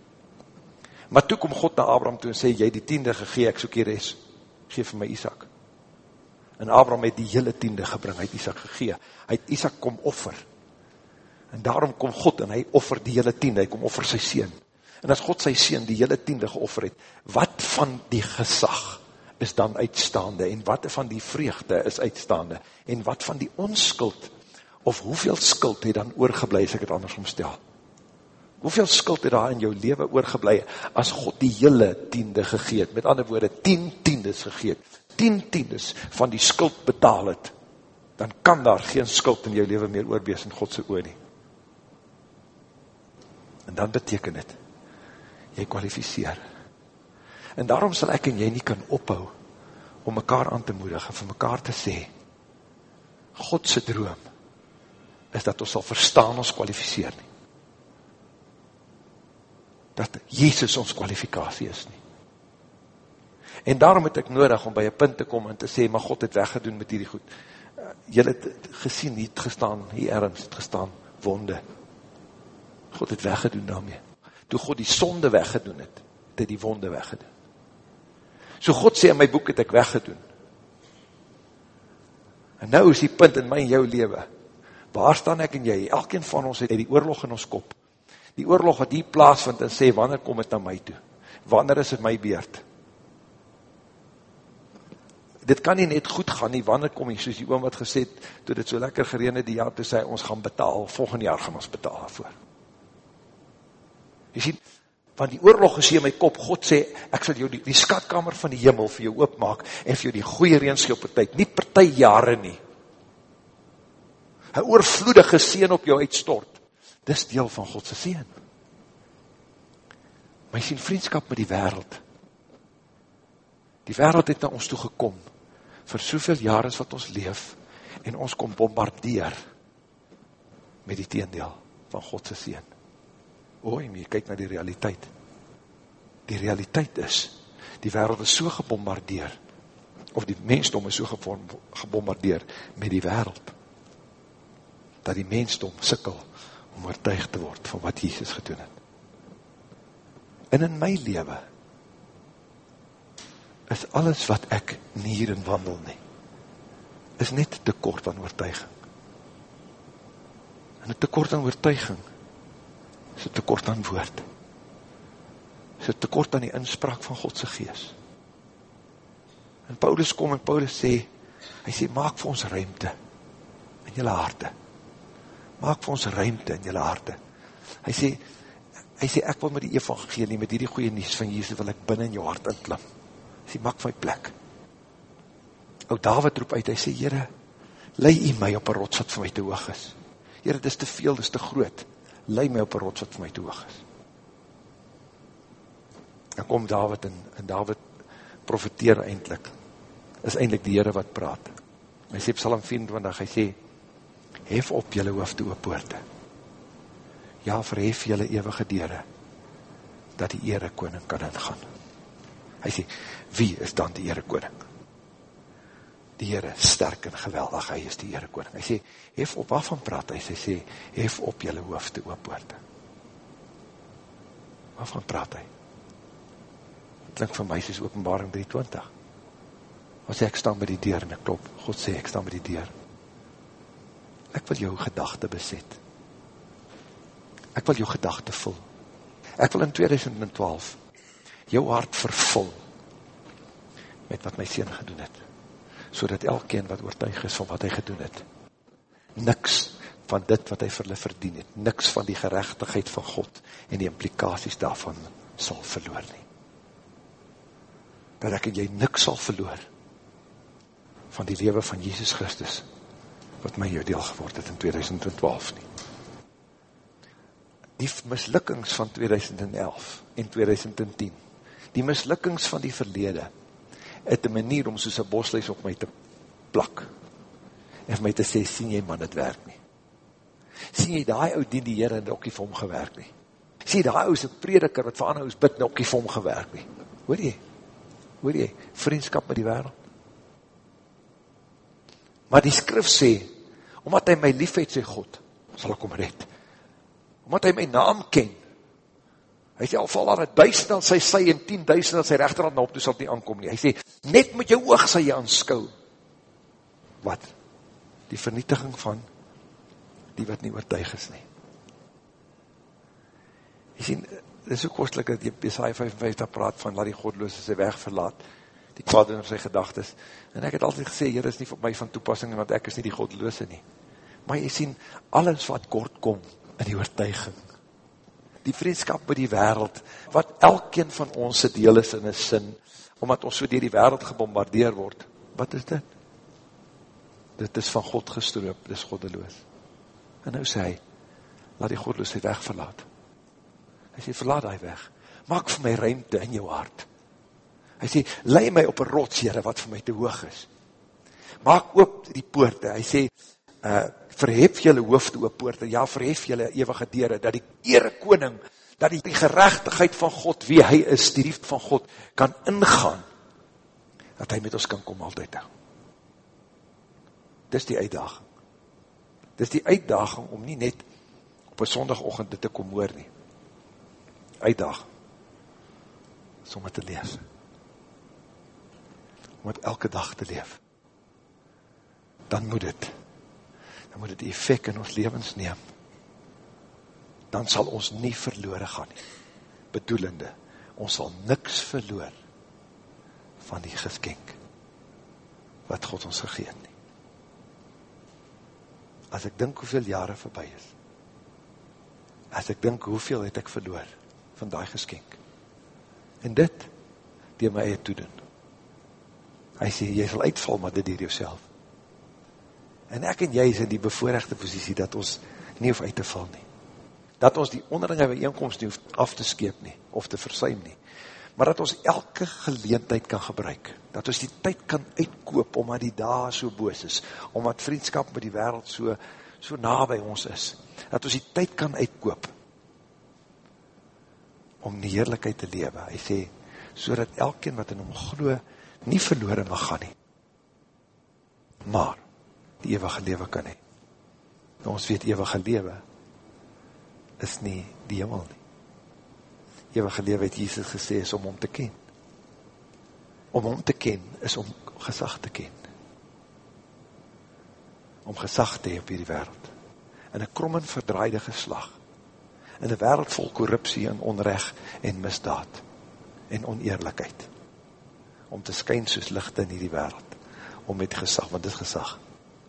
Maar toe kom God na Abraham toe en sê, jy die tiende gegee, ek soek hier is, geef vir my Isaac. En Abraham het die hele tiende gebring, hy het Isaac gegee. Hy het Isaac kom offer, En daarom kom God en hy offer die hele tiende, hy kom offer sy sien. En as God sy sien die hele tiende geoffer het, wat van die gesag is dan uitstaande en wat van die vreugde is uitstaande en wat van die onskuld of hoeveel skuld het dan oorgeblij as ek het anders omstel? Hoeveel skuld het daar in jou leven oorgeblij as God die hele tiende gegeet, met ander woorde, tien tiendes gegeet, tien tiendes van die skuld betaal het, dan kan daar geen skuld in jou leven meer oorbees in Godse oor nie. En dan beteken het, jy kwalificeer. En daarom sal ek en jy nie kan ophou om mekaar aan te moedig en vir mekaar te sê, Godse droom is dat ons sal verstaan ons kwalificeer nie. Dat Jezus ons kwalifikatie is nie. En daarom het ek nodig om by een punt te kom en te sê, maar God het weggedoen met hierdie goed. Uh, Julle het gesien, hier het gestaan, hier ergens het gestaan, wonde. God het weggedoen daarmee. Toe God die sonde weggedoen het, het hy die wonde weggedoen. So God sê in my boek het ek weggedoen. En nou is die punt in my en jou leven, waar staan ek en jy, elkeen van ons het die oorlog in ons kop, die oorlog wat hier plaas vind en sê, wanneer kom het na my toe? Wanneer is het my beurt? Dit kan nie net goed gaan nie, wanneer kom jy, soos die oom wat gesê het, toe dit so lekker gereen het die jaar, toe sê, ons gaan betaal, volgende jaar gaan ons betaal daarvoor. Jy sien, want die oorlog is hier in my kop, God sê, ek sal jou die, die skatkamer van die hemel vir jou oopmaak, en vir jou die goeie reenskil per tyd, nie per tyd jare nie, een oorvloedige seen op jou uitstort, dis deel van Godse seen. Jy sien vriendskap met die wereld, die wereld het na ons toe gekom, vir soveel jare wat ons leef, en ons kom bombardeer, met die teendeel van Godse seen. Maar jy kyk na die realiteit. Die realiteit is, die wereld is so gebombardeer, of die mensdom is so gebombardeer met die wereld, dat die mensdom sikkel om oortuig te word van wat Jesus gedoen het. En in my leven is alles wat ek nie hierin wandel nie, is net tekort aan oortuiging. En een tekort aan oortuiging is een tekort aan woord. Is een tekort aan die inspraak van Godse gees. En Paulus kom en Paulus sê, hy sê, maak vir ons ruimte in jylle harte maak vir ons ruimte in jylle harte. Hy sê, hy sê, ek wil met die evangelie, met die goeie nies van Jesus, wil ek binnen in jou hart inklim. Hy sê, maak my plek. O David roep uit, hy sê, Heere, lei jy my op een rots wat vir my te hoog is. Heere, dit is te veel, dit is te groot. Lei my op een rots wat vir my te hoog is. Dan kom David en, en David profiteer eindelijk. Is eindelijk die Heere wat praat. Hy sê, Psalm 24, hy sê, hef op jylle hoofde oop poorte. Ja, verhef jylle eeuwige dere, dat die ere koning kan ingaan. Hy sê, wie is dan die ere koning? Die Heere sterk en geweldig, hy is die Heere koning. Hy sê, hef op, waarvan praat hy? Hy sê, hef op jylle hoofde oop poorte. Waarvan praat hy? Het klink vir my soos openbaring 320. Wat sê, ek staan by die deur en ek klop. God sê, ek staan by die deur ek wil jou gedachte beset. Ek wil jou gedachte vul. Ek wil in 2012 jou hart vervul met wat my sien gedoen het. So dat elkeen wat oortuig is van wat hy gedoen het, niks van dit wat hy vir hulle verdien het, niks van die gerechtigheid van God en die implikaties daarvan sal verloor nie. Dat ek en jy niks sal verloor van die lewe van Jesus Christus wat my jou deel geword het in 2012 nie. Die mislukkings van 2011 en 2010, die mislukkings van die verlede, het een manier om soos een bosluis op my te plak, en my te sê, sien jy man, het werk nie. Sien jy die ou dien die Heer en ook nie vir hom gewerk nie. Sien jy die ou is een prediker wat vir ander ous bid en ook nie vir hom gewerk nie. Hoor jy? Hoor jy? Vriendskap met die wereld. Maar die skrif sê, omdat hy my lief het, sê God, sal ek om red. Omdat hy my naam ken, hy sê al val aan het duisend aan sy sy en tien duisend aan sy rechterhand op, toe sal het nie aankom nie. Hy sê, net met jou oog sal jy aanskou. Wat? Die vernietiging van die wat nie oortuig is nie. Jy sê, dit is so kostelik dat jy Jesaja 55 praat van, laat die godloos sy weg verlaat, die kwaad in sy gedagtes. En ek het altyd gesê, hier is nie vir my van toepassing, want ek is nie die godloose nie. Maar jy sien, alles wat kort kom in die oortuiging, die vriendskap met die wereld, wat elkeen van ons se deel is in een sin, omdat ons so dier die wereld gebombardeer word, wat is dit? dit is van God gestroop, dit is goddeloos. En nou sê hy, laat die goddeloosheid weg verlaat. Hy sê, verlaat hy weg, maak vir my ruimte in jou hart. Hy sê, lei my op een rotsere wat vir my te hoog is. Maak oop die poorte, hy sê, uh, verhef jylle hoofde op poorte, ja, verhef jylle eeuwige dere, dat die ere koning, dat die, die gerechtigheid van God, wie hy is, die liefde van God, kan ingaan, dat hy met ons kan kom altyd hou. Dis die uitdaging. Dis die uitdaging om nie net op een sondagochtend dit te kom hoor nie. Uitdaging. Is om te lees. Om het elke dag te leef. Dan moet het, dan moet het effect in ons levens neem. Dan sal ons nie verloore gaan nie. Bedoelende, ons sal niks verloor van die geskenk wat God ons gegeet nie as ek dink hoeveel jare voorbij is, as ek dink hoeveel het ek verloor van die geskenk, en dit, die my eie toedoen, hy sê, jy sal uitval, maar dit dier jouself, en ek en jy is in die bevoorrechte posiesie, dat ons nie hoef uit te val nie, dat ons die onderlinge bijeenkomst nie hoef af te skeep nie, of te versuim nie, maar dat ons elke geleentheid kan gebruik, dat ons die tyd kan uitkoop, omdat die daar so boos is, omdat vriendskap met die wereld so, so na by ons is, dat ons die tyd kan uitkoop, om die heerlijkheid te lewe, hy sê, so dat elkeen wat in hom glo, nie verloren mag gaan nie, maar, die eeuwige lewe kan hee, ons weet eeuwige lewe, is nie die hemel nie, eeuwige lewe het Jesus gesê is om hom te ken. Om hom te ken is om gezag te ken. Om gezag te hee op hierdie wereld. In een krom en verdraaide geslag. In een wereld vol korruptie en onrecht en misdaad. En oneerlijkheid. Om te skyn soos licht in hierdie wereld. Om met gezag, want dit is gezag.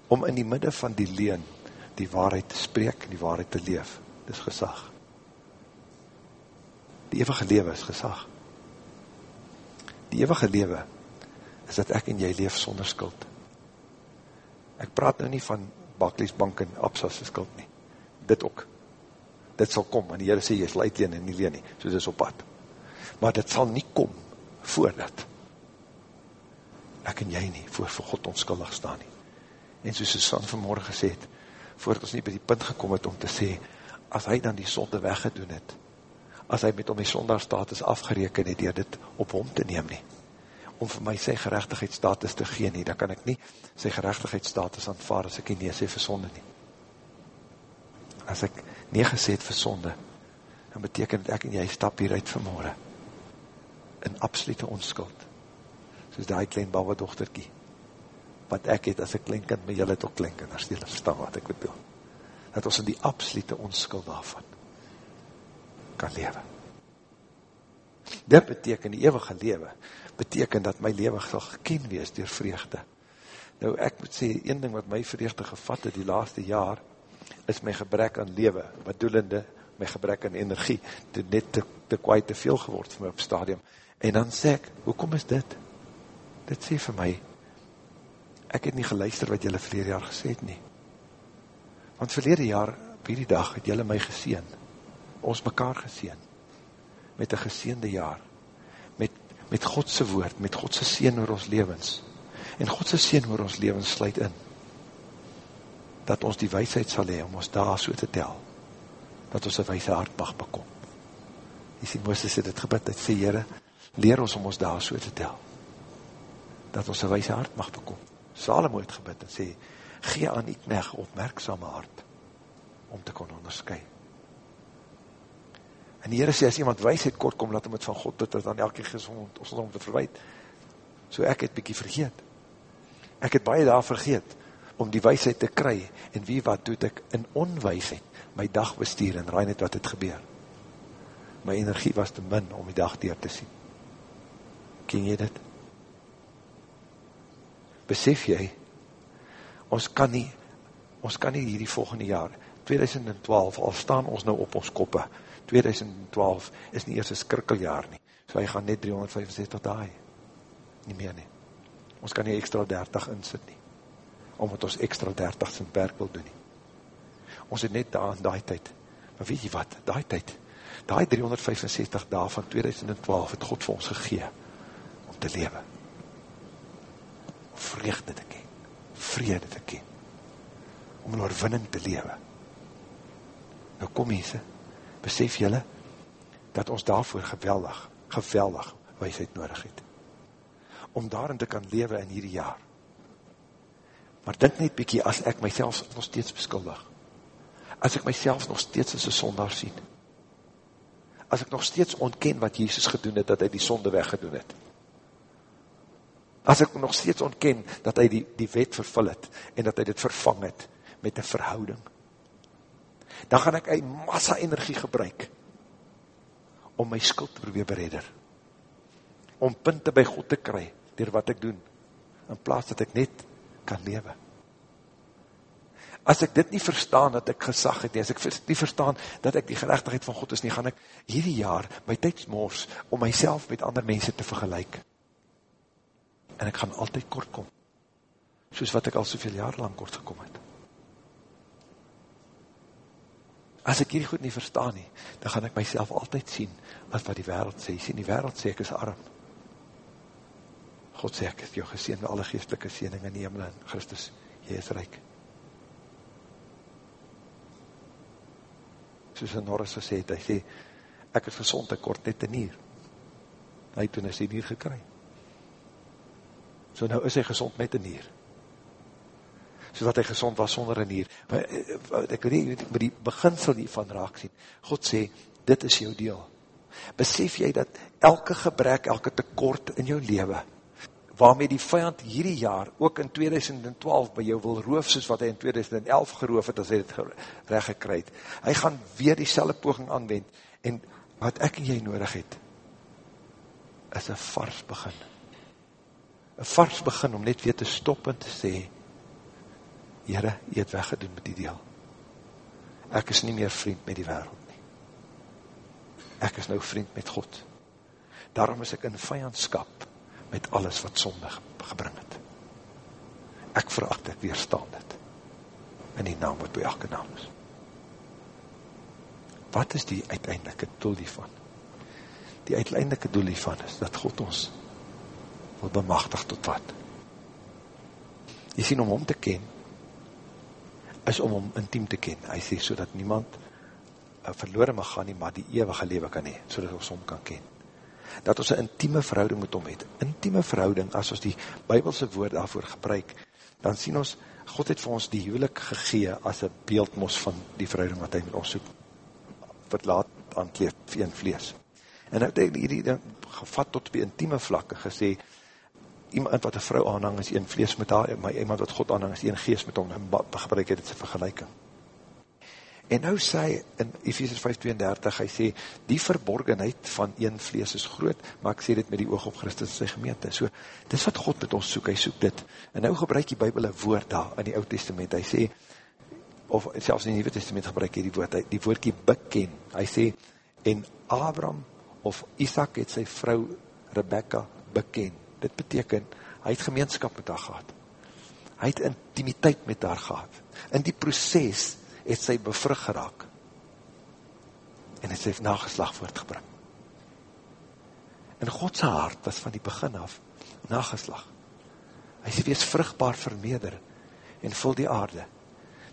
Om in die midde van die leen die waarheid te spreek, die waarheid te leef. Dit is gezag die eeuwige lewe is gesag. Die eeuwige lewe is dat ek en jy leef sonder skuld. Ek praat nou nie van Baklies Bank en Absas skuld nie. Dit ook. Dit sal kom, en die Heere sê, jy sal uitleen en nie leen nie, so dit is op pad. Maar dit sal nie kom, voordat ek en jy nie, voor, voor God onskuldig staan nie. En soos Susan vanmorgen gesê het, voordat ons nie by die punt gekom het om te sê, as hy dan die sonde weggedoen het, as hy met om die sondagstatus afgereken het, dier dit op hom te neem nie. Om vir my sy gerechtigheidsstatus te gee nie, dan kan ek nie sy gerechtigheidsstatus aanvaar as ek nie sê vir sonde nie. As ek nie gesê het vir sonde, dan beteken dat ek en jy stap hieruit vanmorgen in absolute onskuld. Soos die klein bawa dochterkie, wat ek het as ek kleinkind, maar jylle het ook kleinkind, as die verstaan wat ek bedoel. Dat ons in die absolute onskuld daarvan kan lewe. Dit beteken die eeuwige lewe, beteken dat my lewe sal geken wees door vreugde. Nou ek moet sê, een ding wat my vreugde gevat het die laaste jaar, is my gebrek aan lewe, wat doelende, my gebrek aan energie, dit net te, te kwaai te veel geword vir my op stadium. En dan sê ek, hoekom is dit? Dit sê vir my, ek het nie geluister wat jylle verlede jaar gesê het nie. Want verlede jaar, op hierdie dag, het jylle my geseen, ons mekaar geseen, met een geseende jaar, met, met Godse woord, met Godse seen oor ons levens, en Godse seen oor ons levens sluit in, dat ons die weisheid sal hee, om ons daar so te tel, dat ons een wijse hart mag bekom. Jy sê, Mooses het het gebid, het sê, Heere, leer ons om ons daar so te tel, dat ons een wijse hart mag bekom. Salomo het gebid, en sê, gee aan die kneg opmerksame hart, om te kon onderscheid. En die Heere sê, as iemand wijsheid kort kom, laat hom het van God bid, dat dan elke gezond, ons om te verwijt. So ek het bykie vergeet. Ek het baie daar vergeet, om die wijsheid te kry, en wie wat doet ek in onwijsheid, my dag bestuur, en raai net wat het gebeur. My energie was te min, om die dag deur te sien. Ken jy dit? Besef jy, ons kan nie, ons kan nie hierdie volgende jaar, 2012, al staan ons nou op ons koppe, 2012 is nie eers een skrikkeljaar nie, so hy gaan net 365 daai, nie meer nie. Ons kan nie extra 30 insit nie. omdat ons extra 30 zijn werk wil doen nie. Ons het net daar in die tyd, maar weet jy wat, die tyd, die 365 dae van 2012 het God vir ons gegee om te lewe. Vreugde te ken, vrede te ken, om in oorwinning te lewe. Nou kom mense, besef jylle, dat ons daarvoor geweldig, geweldig wijsheid nodig het. Om daarin te kan lewe in hierdie jaar. Maar denk net bykie, as ek myself nog steeds beskuldig, as ek myself nog steeds as een sondaar sien, as ek nog steeds ontken wat Jezus gedoen het, dat hy die sonde weggedoen het, as ek nog steeds ontken dat hy die, die wet vervul het, en dat hy dit vervang het, met een verhouding, dan gaan ek een massa energie gebruik, om my skuld te probeer beredder, om punte by God te kry, dier wat ek doen, in plaas dat ek net kan lewe. As ek dit nie verstaan, dat ek gesag het nie, as ek nie verstaan, dat ek die gerechtigheid van God is nie, gaan ek hierdie jaar my tijdsmoors, om myself met ander mense te vergelijk. En ek gaan altyd kort kom, soos wat ek al soveel jaar lang kort gekom het. As ek hierdie goed nie verstaan nie, dan gaan ek myself altyd sien, wat wat die wereld sê, sien die wereld sê, ek is arm, God sê, ek het jou geseen met alle geestelike seening in die hemel en Christus, jy is rijk. Soos in Norris gesê het, hy sê, ek is gezond, ek kort net een nier. Hy toen is die nier gekry. So nou is hy gezond met een nier. So dat hy gezond was sonder een nier. Maar eh, ek weet nie, met die beginsel hiervan raak sien. God sê, dit is jou deel. Besef jy dat elke gebrek, elke tekort in jou leven, waarmee die vijand hierdie jaar, ook in 2012, by jou wil roof, soos wat hy in 2011 geroof het, as hy het recht gekryd. Hy gaan weer die selle poging aanwend, en wat ek en jy nodig het, is een vars begin. Een vars begin om net weer te stop en te sê, Heere, jy het weggedoen met die deel. Ek is nie meer vriend met die wereld nie. Ek is nou vriend met God. Daarom is ek in vijandskap, met alles wat sonde gebring het. Ek veracht ek weerstaan dit, in die naam wat by elke naam is. Wat is die uiteindelike doel hiervan? Die uiteindelike doel hiervan is, dat God ons wil bemachtig tot wat? Jy sien, om hom te ken, is om hom intiem te ken. Hy sê, so dat niemand uh, verloren mag gaan nie, maar die eeuwige lewe kan hee, so dat ons hom kan ken dat ons een intieme verhouding moet om het. Intieme verhouding, as ons die bybelse woord daarvoor gebruik, dan sien ons, God het vir ons die huwelik gegee as een beeldmos van die verhouding wat hy met ons soek, verlaat aan kleef een vlees. En nou het hy hierdie ding gevat tot op die intieme vlakke gesê, iemand wat een vrou aanhang is een vlees met haar, maar iemand wat God aanhang is een geest met hom, en gebruik het het sy vergelijking. En nou sê hy in Ephesians 5:32, hy sê die verborgenheid van een vlees is groot, maar ek sê dit met die oog op Christus en sy gemeente. So dis wat God met ons soek, hy soek dit. En nou gebruik die Bybel 'n woord daar in die Ou Testament. Hy sê of selfs in die Nuwe Testament gebruik hy die woord, hy, die woordjie beken. Hy sê en Abraham of Isak het sy vrou Rebekka beken. Dit beteken hy het gemeenskap met haar gehad. Hy het intimiteit met haar gehad. In die proses het sy bevrug geraak en het sy nageslag voortgebring. En Godse hart was van die begin af nageslag. Hy sê, wees vrugbaar vermeerder en vul die aarde.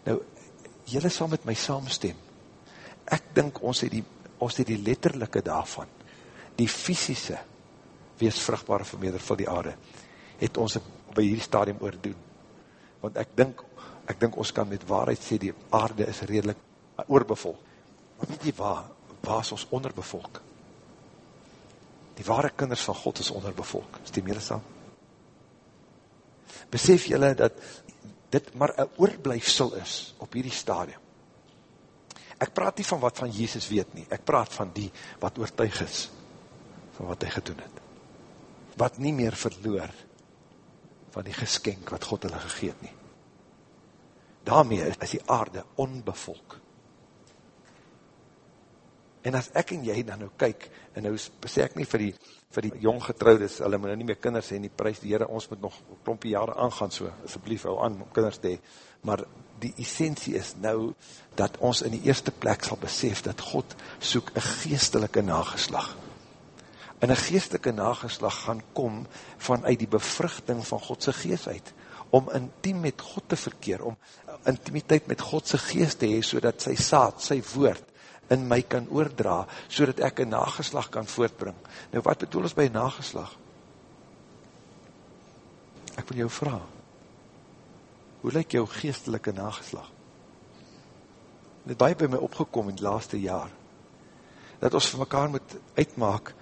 Nou, jylle sal met my saamstem. Ek dink ons het die, ons het die letterlijke daarvan, die fysische, wees vrugbaar vermeerder, vul die aarde, het ons by hierdie stadium oordoen. Want ek dink, ek dink ons kan met waarheid sê, die aarde is redelijk oorbevolk. Maar weet jy waar, waar is ons onderbevolk? Die ware kinders van God is onderbevolk. Is die mede saam? Besef jylle dat dit maar een oorblijfsel is op hierdie stadium. Ek praat nie van wat van Jezus weet nie, ek praat van die wat oortuig is van wat hy gedoen het. Wat nie meer verloor van die geskenk wat God hulle gegeet nie daarmee is die aarde onbevolk. En as ek en jy dan nou kyk, en nou sê ek nie vir die, vir die jong getrouwdes, hulle moet nou nie meer kinders hê, en die prijs die Heere, ons moet nog klompie jare aangaan so, asblief hou aan om kinders te maar die essentie is nou, dat ons in die eerste plek sal besef, dat God soek een geestelike nageslag. En een geestelike nageslag gaan kom, vanuit die bevruchting van Godse geest uit, om intiem met God te verkeer, om intimiteit met Godse geest te hee, so dat sy saad, sy woord, in my kan oordra, so dat ek een nageslag kan voortbring. Nou wat bedoel ons by nageslag? Ek wil jou vraag, hoe lyk jou geestelike nageslag? Dit baie by my opgekom in die laaste jaar, dat ons vir mekaar moet uitmaak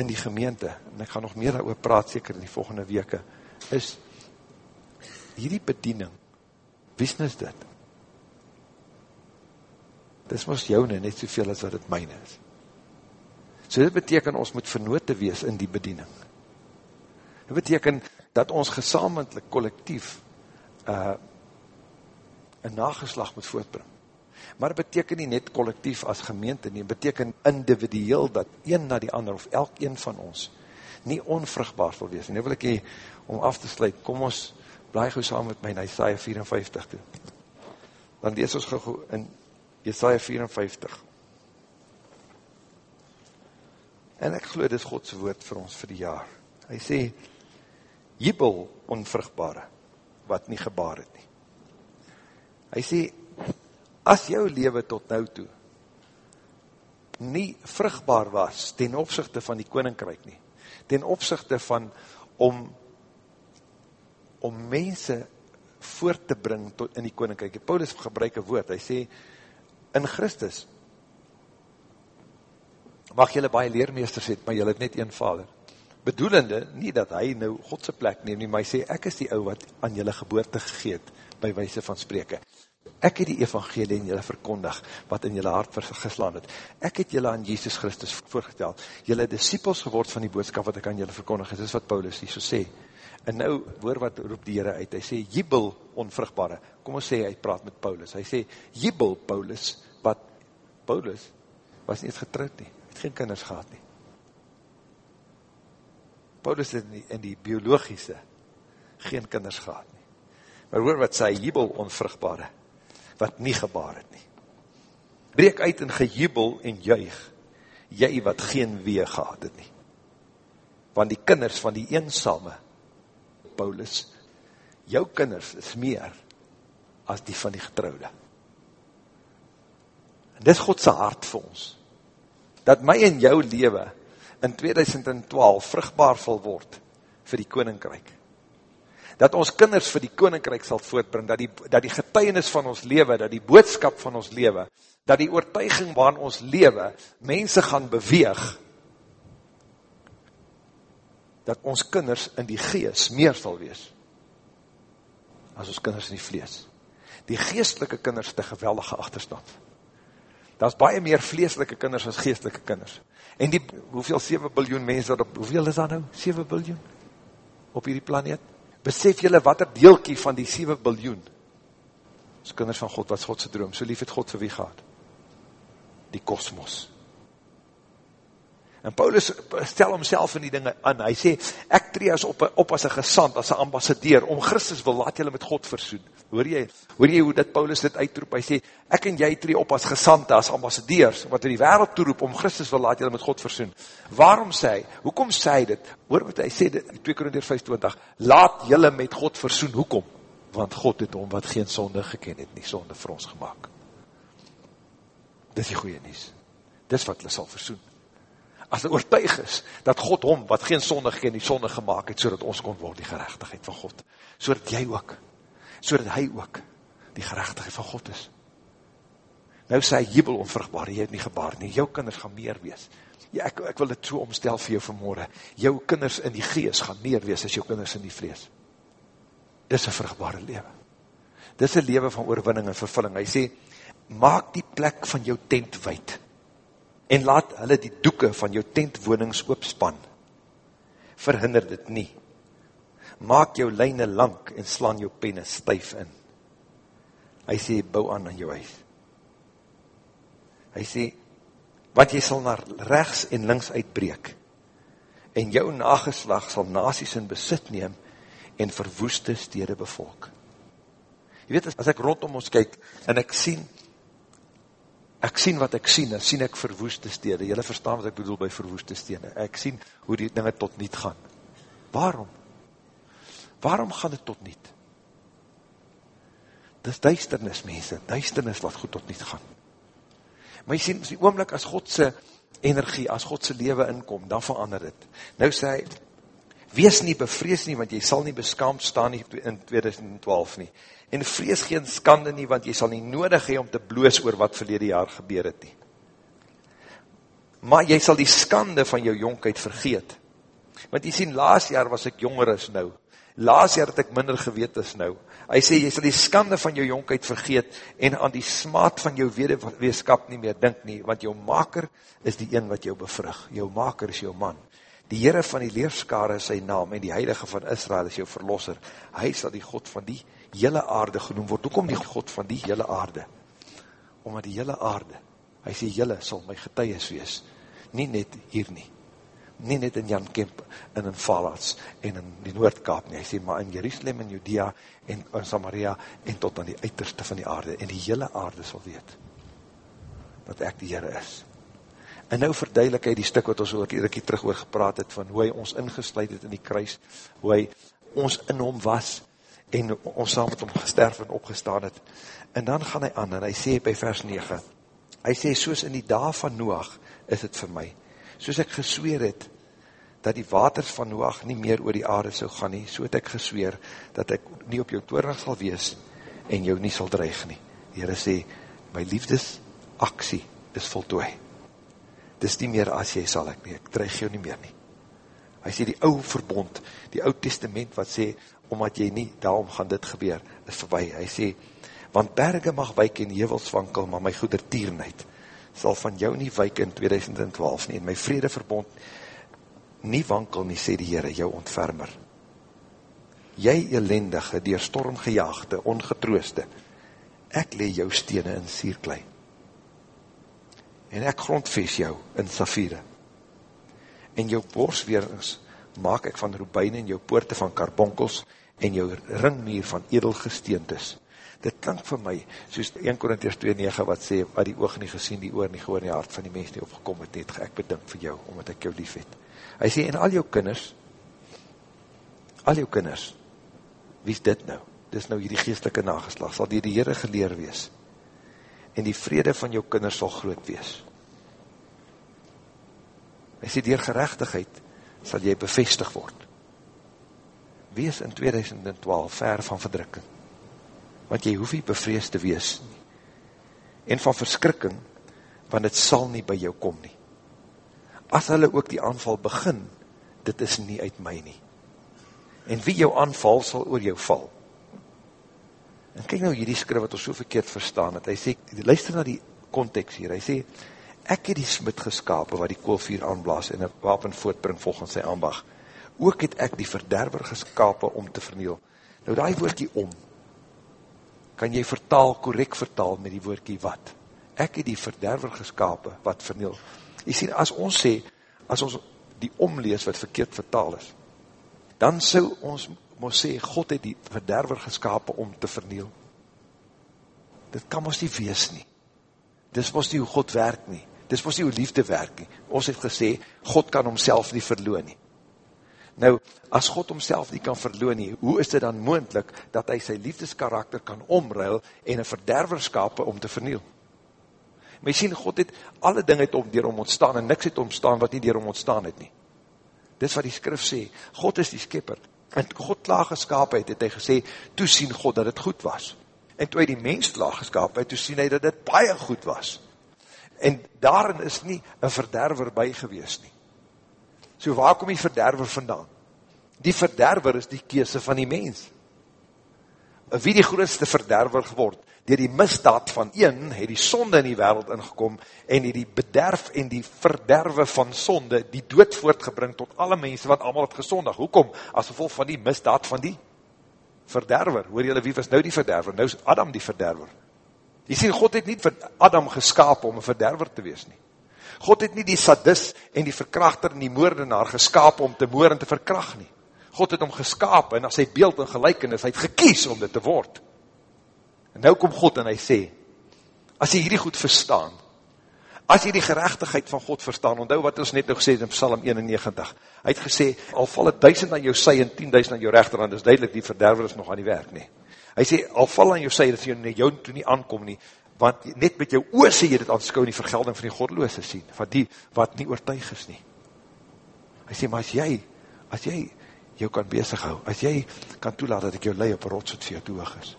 in die gemeente, en ek gaan nog meer oor praat, seker in die volgende weke, is hierdie bediening, wie is dit? dis ons joune net soveel as wat het myne is. So dit beteken ons moet vernote wees in die bediening. Dit beteken dat ons gesamentlik, collectief, uh, een nageslag moet voortbring. Maar beteken nie net collectief as gemeente nie, beteken individueel dat een na die ander, of elk een van ons, nie onvrugbaar wil wees. En nou wil ek hier, om af te sluit, kom ons, blaai gauw saam met my in Isaiah 54 toe. Dan lees ons gauw in Jesaja 54. En ek geloof, dit is Godse woord vir ons vir die jaar. Hy sê, jubel onvrugbare, wat nie gebaar het nie. Hy sê, as jou leven tot nou toe, nie vrugbaar was, ten opzichte van die koninkryk nie, ten opzichte van, om, om mense voort te bring tot in die koninkryk. Paulus gebruik een woord, hy sê, in Christus, mag jylle baie leermeesters het, maar jylle het net een vader. Bedoelende, nie dat hy nou Godse plek neem nie, maar hy sê, ek is die ou wat aan jylle geboorte gegeet, by wijse van spreke. Ek het die evangelie in jylle verkondig, wat in jylle hart geslaan het. Ek het jylle aan Jesus Christus voorgetel. Jylle disciples geword van die boodskap wat ek aan jylle verkondig het. Dit is wat Paulus hier so sê. En nou, hoor wat roep die Heere uit, hy sê, jubel onvrugbare, kom ons sê, hy praat met Paulus, hy sê, jubel Paulus, wat, Paulus, was nie eens getrouwd nie, het geen kinders gehad nie. Paulus het in die, in die biologische, geen kinders gehad nie. Maar hoor wat sê, jubel onvrugbare, wat nie gebaar het nie. Breek uit in gejubel en juig, jy wat geen wee gehad het nie. Want die kinders van die eensame, Paulus, jou kinders is meer as die van die getrouwde. En dit is Godse hart vir ons, dat my en jou leven in 2012 vruchtbaar vol word vir die koninkryk. Dat ons kinders vir die koninkryk sal voortbring, dat die, dat die getuienis van ons leven, dat die boodskap van ons leven, dat die oortuiging waarin ons leven, mense gaan beweeg, dat ons kinders in die gees meer sal wees as ons kinders in die vlees. Die geestelike kinders te geweldige achterstand. Daar is baie meer vleeslike kinders as geestelike kinders. En die, hoeveel 7 biljoen mense, op, hoeveel is daar nou? 7 biljoen? Op hierdie planeet? Besef jylle wat er deelkie van die 7 biljoen? As kinders van God, wat is Godse droom? So lief het God vir wie gaat? Die kosmos. En Paulus stel homself in die dinge aan, hy sê, ek tree as op, op as een gesand, as een ambassadeur, om Christus wil laat jylle met God versoen. Hoor jy, hoor jy hoe dit Paulus dit uitroep, hy sê, ek en jy tree op as gesand, as ambassadeurs, wat in die wereld toeroep, om Christus wil laat jylle met God versoen. Waarom sê hy, hoekom sê hy dit? Hoor wat hy sê, dit, 2 Korinther 25, laat jylle met God versoen, hoekom? Want God het om wat geen sonde geken het, nie sonde vir ons gemaakt. Dit is die goeie nies. Dit is wat hulle sal versoen as hy oortuig is, dat God hom, wat geen sonde geen die sonde gemaakt het, so ons kon word die gerechtigheid van God. So jy ook, so hy ook die gerechtigheid van God is. Nou sê hy jubel onvrugbaar, jy het nie gebaar nie, jou kinders gaan meer wees. Ja, ek, ek wil dit so omstel vir jou vanmorgen, jou kinders in die gees gaan meer wees as jou kinders in die vlees. Dis een vrugbare lewe. Dis een lewe van oorwinning en vervulling. Hy sê, maak die plek van jou tent wijd en laat hulle die doeken van jou tentwonings oopspan. Verhinder dit nie. Maak jou lijne lang en slaan jou penne stuif in. Hy sê, bou aan aan jou huis. Hy sê, want jy sal naar rechts en links uitbreek, en jou nageslag sal nasies in besit neem, en verwoeste stede bevolk. Jy weet, as ek rondom ons kyk, en ek sien, ek sien wat ek sien, en sien ek verwoeste stede, jylle verstaan wat ek bedoel by verwoeste stede, ek sien hoe die dinge tot niet gaan. Waarom? Waarom gaan het tot niet? Dis duisternis, mense, duisternis wat goed tot niet gaan. Maar jy sien, die oomlik as Godse energie, as Godse leven inkom, dan verander het. Nou sê hy, wees nie bevrees nie, want jy sal nie beskaamd staan nie in 2012 nie. En vrees geen skande nie, want jy sal nie nodig hee om te bloos oor wat verlede jaar gebeur het nie. Maar jy sal die skande van jou jonkheid vergeet. Want jy sien, laas jaar was ek jonger as nou. Laas jaar het ek minder geweet as nou. Hy sê, jy sal die skande van jou jonkheid vergeet en aan die smaad van jou weeskap nie meer dink nie, want jou maker is die een wat jou bevrug. Jou maker is jou man. Die Heere van die leerskare is sy naam en die Heilige van Israel is jou verlosser. Hy sal die God van die hele aarde genoem word. Hoe kom die God van die hele aarde? Omdat die hele aarde, hy sê, jylle sal my getuies wees. Nie net hier nie. Nie net in Jan Kemp, en in Valats, en in die Noordkaap nie. Hy sê, maar in Jerusalem, in Judea, en in Samaria, en tot aan die uiterste van die aarde. En die hele aarde sal weet, dat ek die Heere is. En nou verduidelik hy die stuk wat ons ook eerder terug oor gepraat het, van hoe hy ons ingesluid het in die kruis, hoe hy ons in hom was, en ons saam met hom gesterf en opgestaan het. En dan gaan hy aan, en hy sê by vers 9, hy sê, soos in die dag van Noach, is het vir my. Soos ek gesweer het, dat die waters van Noach nie meer oor die aarde sal gaan nie, so het ek gesweer, dat ek nie op jou toornig sal wees, en jou nie sal dreig nie. Die Heere sê, my liefdes aksie is voltooi dis nie meer as jy sal ek nie, ek dreig jou nie meer nie. Hy sê die ou verbond, die oud testament wat sê, omdat jy nie, daarom gaan dit gebeur, is voorbij. Hy sê, want berge mag wyk en hevels wankel, maar my goeder tierenheid sal van jou nie wyk in 2012 nie, en my vrede verbond nie wankel nie, sê die Heere, jou ontfermer. Jy elendige, dier storm gejaagde, ongetrooste, ek le jou stene in sierklei en ek grondves jou in safire. En jou borsweerings maak ek van roebein en jou poorte van karbonkels en jou ringmuur van edelgesteentes. Dit klink vir my, soos 1 Korinthus 2,9 wat sê, wat die oog nie gesien, die oor nie gehoor, die hart van die mens nie opgekom het, net ek bedink vir jou, omdat ek jou lief het. Hy sê, en al jou kinders, al jou kinders, wie is dit nou? Dit is nou hierdie geestelike nageslag, sal die die Heere geleer wees, en die vrede van jou kinders sal groot wees. Hy sê, dier gerechtigheid sal jy bevestig word. Wees in 2012 ver van verdrukking, want jy hoef nie bevrees te wees nie. En van verskrikking, want het sal nie by jou kom nie. As hulle ook die aanval begin, dit is nie uit my nie. En wie jou aanval, sal oor jou val. En kyk nou hierdie skrif wat ons so verkeerd verstaan, het hy sê, luister na die context hier, hy sê, ek het die smid geskapen wat die koolvuur aanblaas en een wapen voortbring volgens sy aanbag. Ook het ek die verderver geskapen om te verniel. Nou die woordkie om, kan jy vertaal, correct vertaal met die woordkie wat. Ek het die verderver geskapen wat verniel. Jy sê, as ons sê, as ons die omlees wat verkeerd vertaal is, dan sou ons moes sê, God het die verderver geskapen om te verniel. Dit kan ons nie wees nie. Dis moes nie hoe God werk nie. Dis moes nie hoe liefde werk nie. Ons het gesê, God kan homself nie verloon nie. Nou, as God homself nie kan verloon nie, hoe is dit dan moendlik, dat hy sy liefdeskarakter kan omruil, en een verderver skapen om te verniel? Maar jy sien, God het alle ding het om, dier om ontstaan, en niks het ontstaan wat nie dier om ontstaan het nie. Dis wat die skrif sê, God is die skipper, en toe God klaar geskapen het, het hy gesê, toe sien God dat het goed was. En toe hy die mens klaar geskapen het, toe sien hy dat het baie goed was. En daarin is nie een verderver by gewees nie. So waar kom die verderver vandaan? Die verderver is die keese van die mens. Wie die grootste verderver geword? Door die misdaad van een, het die sonde in die wereld ingekom, en het die bederf en die verderwe van sonde, die dood voortgebring tot alle mense wat allemaal het gesondig. Hoekom? As gevolg van die misdaad van die verderwer. Hoor jylle, wie was nou die verderwer? Nou is Adam die verderwer. Jy sê, God het nie vir Adam geskapen om een verderwer te wees nie. God het nie die sadis en die verkrachter en die moordenaar geskaap om te moor en te verkracht nie. God het hom geskaap en as hy beeld en gelijkenis, hy het gekies om dit te word. En nou kom God en hy sê, as jy hierdie goed verstaan, as jy die gerechtigheid van God verstaan, onthou wat ons net nog gesê in Psalm 91, hy het gesê, al val het duisend aan jou sy en tienduisend aan jou rechterhand, is duidelik die verderver is nog aan die werk nie. Hy sê, al val aan jou sy, dat jy jou toe nie aankom nie, want net met jou oor sê jy dit aanskou die vergelding van die godloose sien, van die wat nie oortuig is nie. Hy sê, maar as jy, as jy jou kan bezig hou, as jy kan toelaat dat ek jou lei op rots wat vir jou toeg is,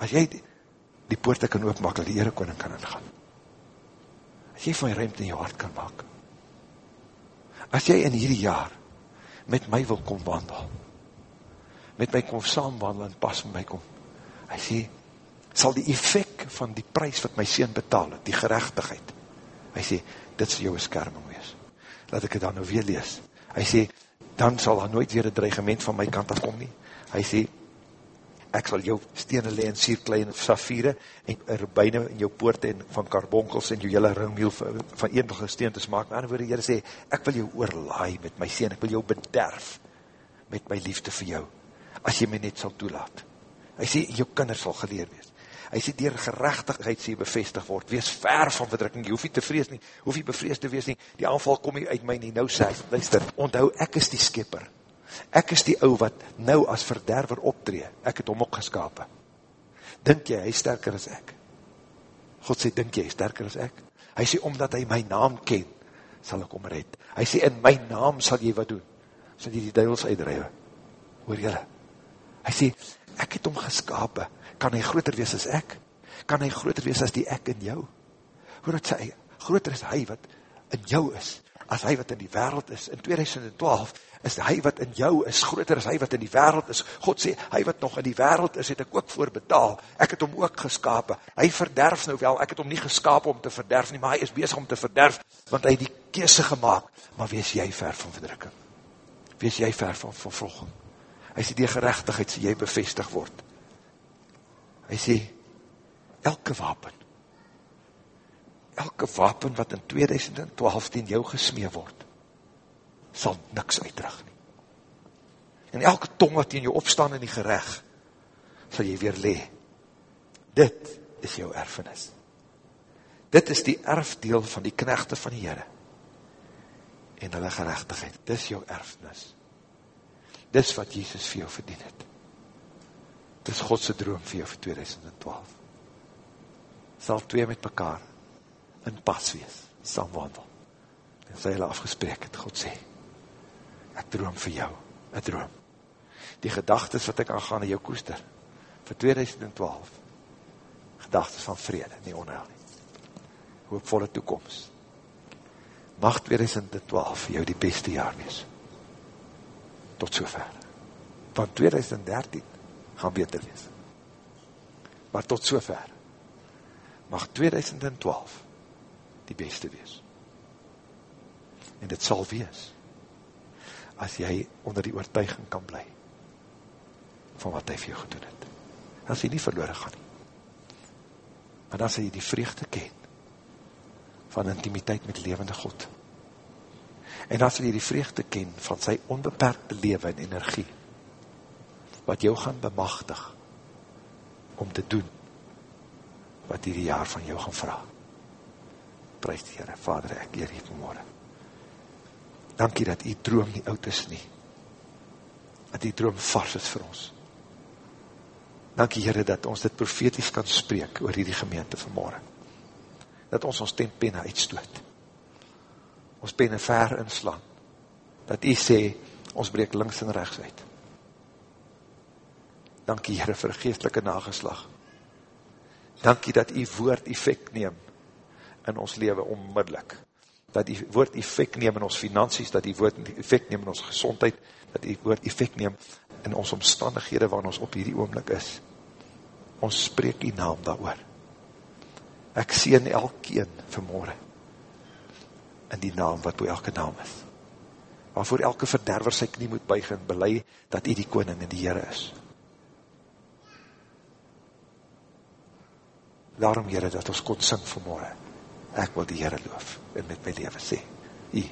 as jy die, die poorte kan oopmaak, dat die Ere koning kan ingaan, as jy van ruimte in jou hart kan maak, as jy in hierdie jaar met my wil kom wandel, met my kom saamwandel en pas met my kom, hy sê, sal die effect van die prijs wat my sien betaal, die gerechtigheid, hy sê, dit sal jou beskerming wees. Laat ek het dan nou weer lees. Hy sê, dan sal daar nooit weer een dreigement van my kant afkom nie. Hy sê, ek sal jou stene le en sierklei en safiere en rubijne in jou poorte en van karbonkels en jou hele ringwiel van eendige steen te smaak. Maar woorde, Heere sê, ek wil jou oorlaai met my sien, ek wil jou bederf met my liefde vir jou, as jy my net sal toelaat. Hy sê, jou kinders sal geleer wees hy sê dier gerechtigheid sê bevestig word, wees ver van verdrukking, jy hoef nie te vrees nie, hoef nie bevrees te wees nie, die aanval kom nie uit my nie, nou sê, luister, onthou, ek is die skipper, ek is die ou wat nou as verderver optree, ek het hom ook geskapen, dink jy, hy sterker as ek, God sê, dink jy, hy sterker as ek, hy sê, omdat hy my naam ken, sal ek omred, hy sê, in my naam sal jy wat doen, sal jy die duivels uitdrijwe, hoor jylle, hy sê, ek het hom geskapen, kan hy groter wees as ek? Kan hy groter wees as die ek in jou? Hoor het sê, groter is hy wat in jou is, as hy wat in die wereld is. In 2012 is hy wat in jou is, groter as hy wat in die wereld is. God sê, hy wat nog in die wereld is, het ek ook voor betaal. Ek het hom ook geskapen. Hy verderf nou wel, ek het hom nie geskapen om te verderf nie, maar hy is bezig om te verderf, want hy die kese gemaakt. Maar wees jy ver van verdrukking? Wees jy ver van vervolging? Hy sê, die gerechtigheid sê jy bevestig word. Hy sê, elke wapen, elke wapen wat in 2012 ten jou gesmee word, sal niks uitdrag nie. En elke tong wat in jou opstaan in die gerecht, sal jy weer lee. Dit is jou erfenis. Dit is die erfdeel van die knechte van die Heere. En hulle gerechtigheid. Dit is jou erfenis. Dit is wat Jesus vir jou verdien het. Dit is Godse droom vir jou vir 2012. Sal twee met mekaar in pas wees, saamwandel. En sy hulle afgesprek het, God sê, ek droom vir jou, een droom. Die gedagtes wat ek aangaan in jou koester, vir 2012, gedagtes van vrede, nie onheil nie. Hoopvolle toekomst. Mag 2012 vir jou die beste jaar wees. Tot sover. Van 2013 gaan beter wees. Maar tot so ver, mag 2012 die beste wees. En dit sal wees, as jy onder die oortuiging kan bly, van wat hy vir jou gedoen het. As jy nie verloren gaan nie. Maar dan sal jy die vreugde ken, van intimiteit met levende God. En dan sal jy die vreugde ken, van sy onbeperkte leven en energie, wat jou gaan bemachtig om te doen wat hierdie jaar van jou gaan vraag. Prijs die Heere, Vader, ek eer hier vanmorgen. Dankie dat die droom nie oud is nie. Dat die droom vars is vir ons. Dankie Heere dat ons dit profeties kan spreek oor hierdie gemeente vanmorgen. Dat ons ons tempenne uitstoot. Ons penne ver inslaan. Dat die sê, ons breek links en rechts uit. Dankie Heere vir geestelike nageslag. Dankie dat die woord effect neem in ons leven onmiddellik. Dat die woord effect neem in ons finansies, dat die woord effect neem in ons gezondheid, dat die woord effect neem in ons omstandighede waar ons op hierdie oomlik is. Ons spreek die naam daar oor. Ek sien elkeen vanmorgen in die naam wat bo elke naam is. Waarvoor elke verderwer sy knie moet buig en belei dat hy die koning en die Heere is. Daarom, Heere, dat ons kon sing vanmorgen. ek wil die Heere loof, en met my leven sê, hy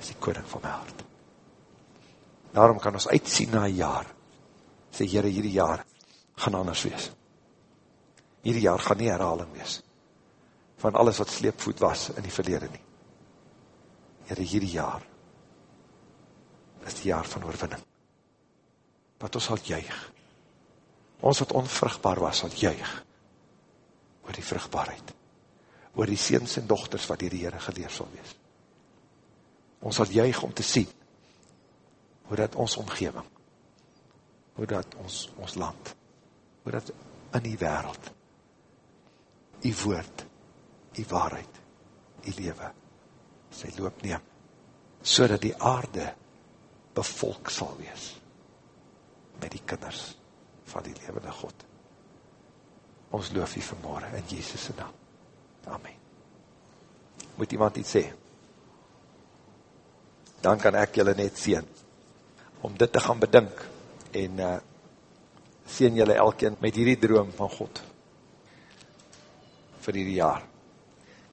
is die koning van my hart. Daarom kan ons uitsien na jaar, sê Heere, hierdie jaar gaan anders wees. Hierdie jaar gaan nie herhaling wees, van alles wat sleepvoet was in die verlede nie. Heere, hierdie jaar is die jaar van oorwinning. Wat ons sal juig. Ons wat onvrugbaar was, sal juig oor die vrugbaarheid. Oor die seens en dochters wat die Heere geleef sal wees. Ons sal juig om te sien hoe dat ons omgeving, hoe dat ons, ons land, hoe dat in die wereld, die woord, die waarheid, die lewe, sy loop neem, so dat die aarde bevolk sal wees, met die kinders van die levende God. Ons loof hier vanmorgen in Jezus' naam. Amen. Moet iemand iets sê? Dan kan ek julle net sien, om dit te gaan bedink, en uh, sien julle elkeen met hierdie droom van God, vir hierdie jaar.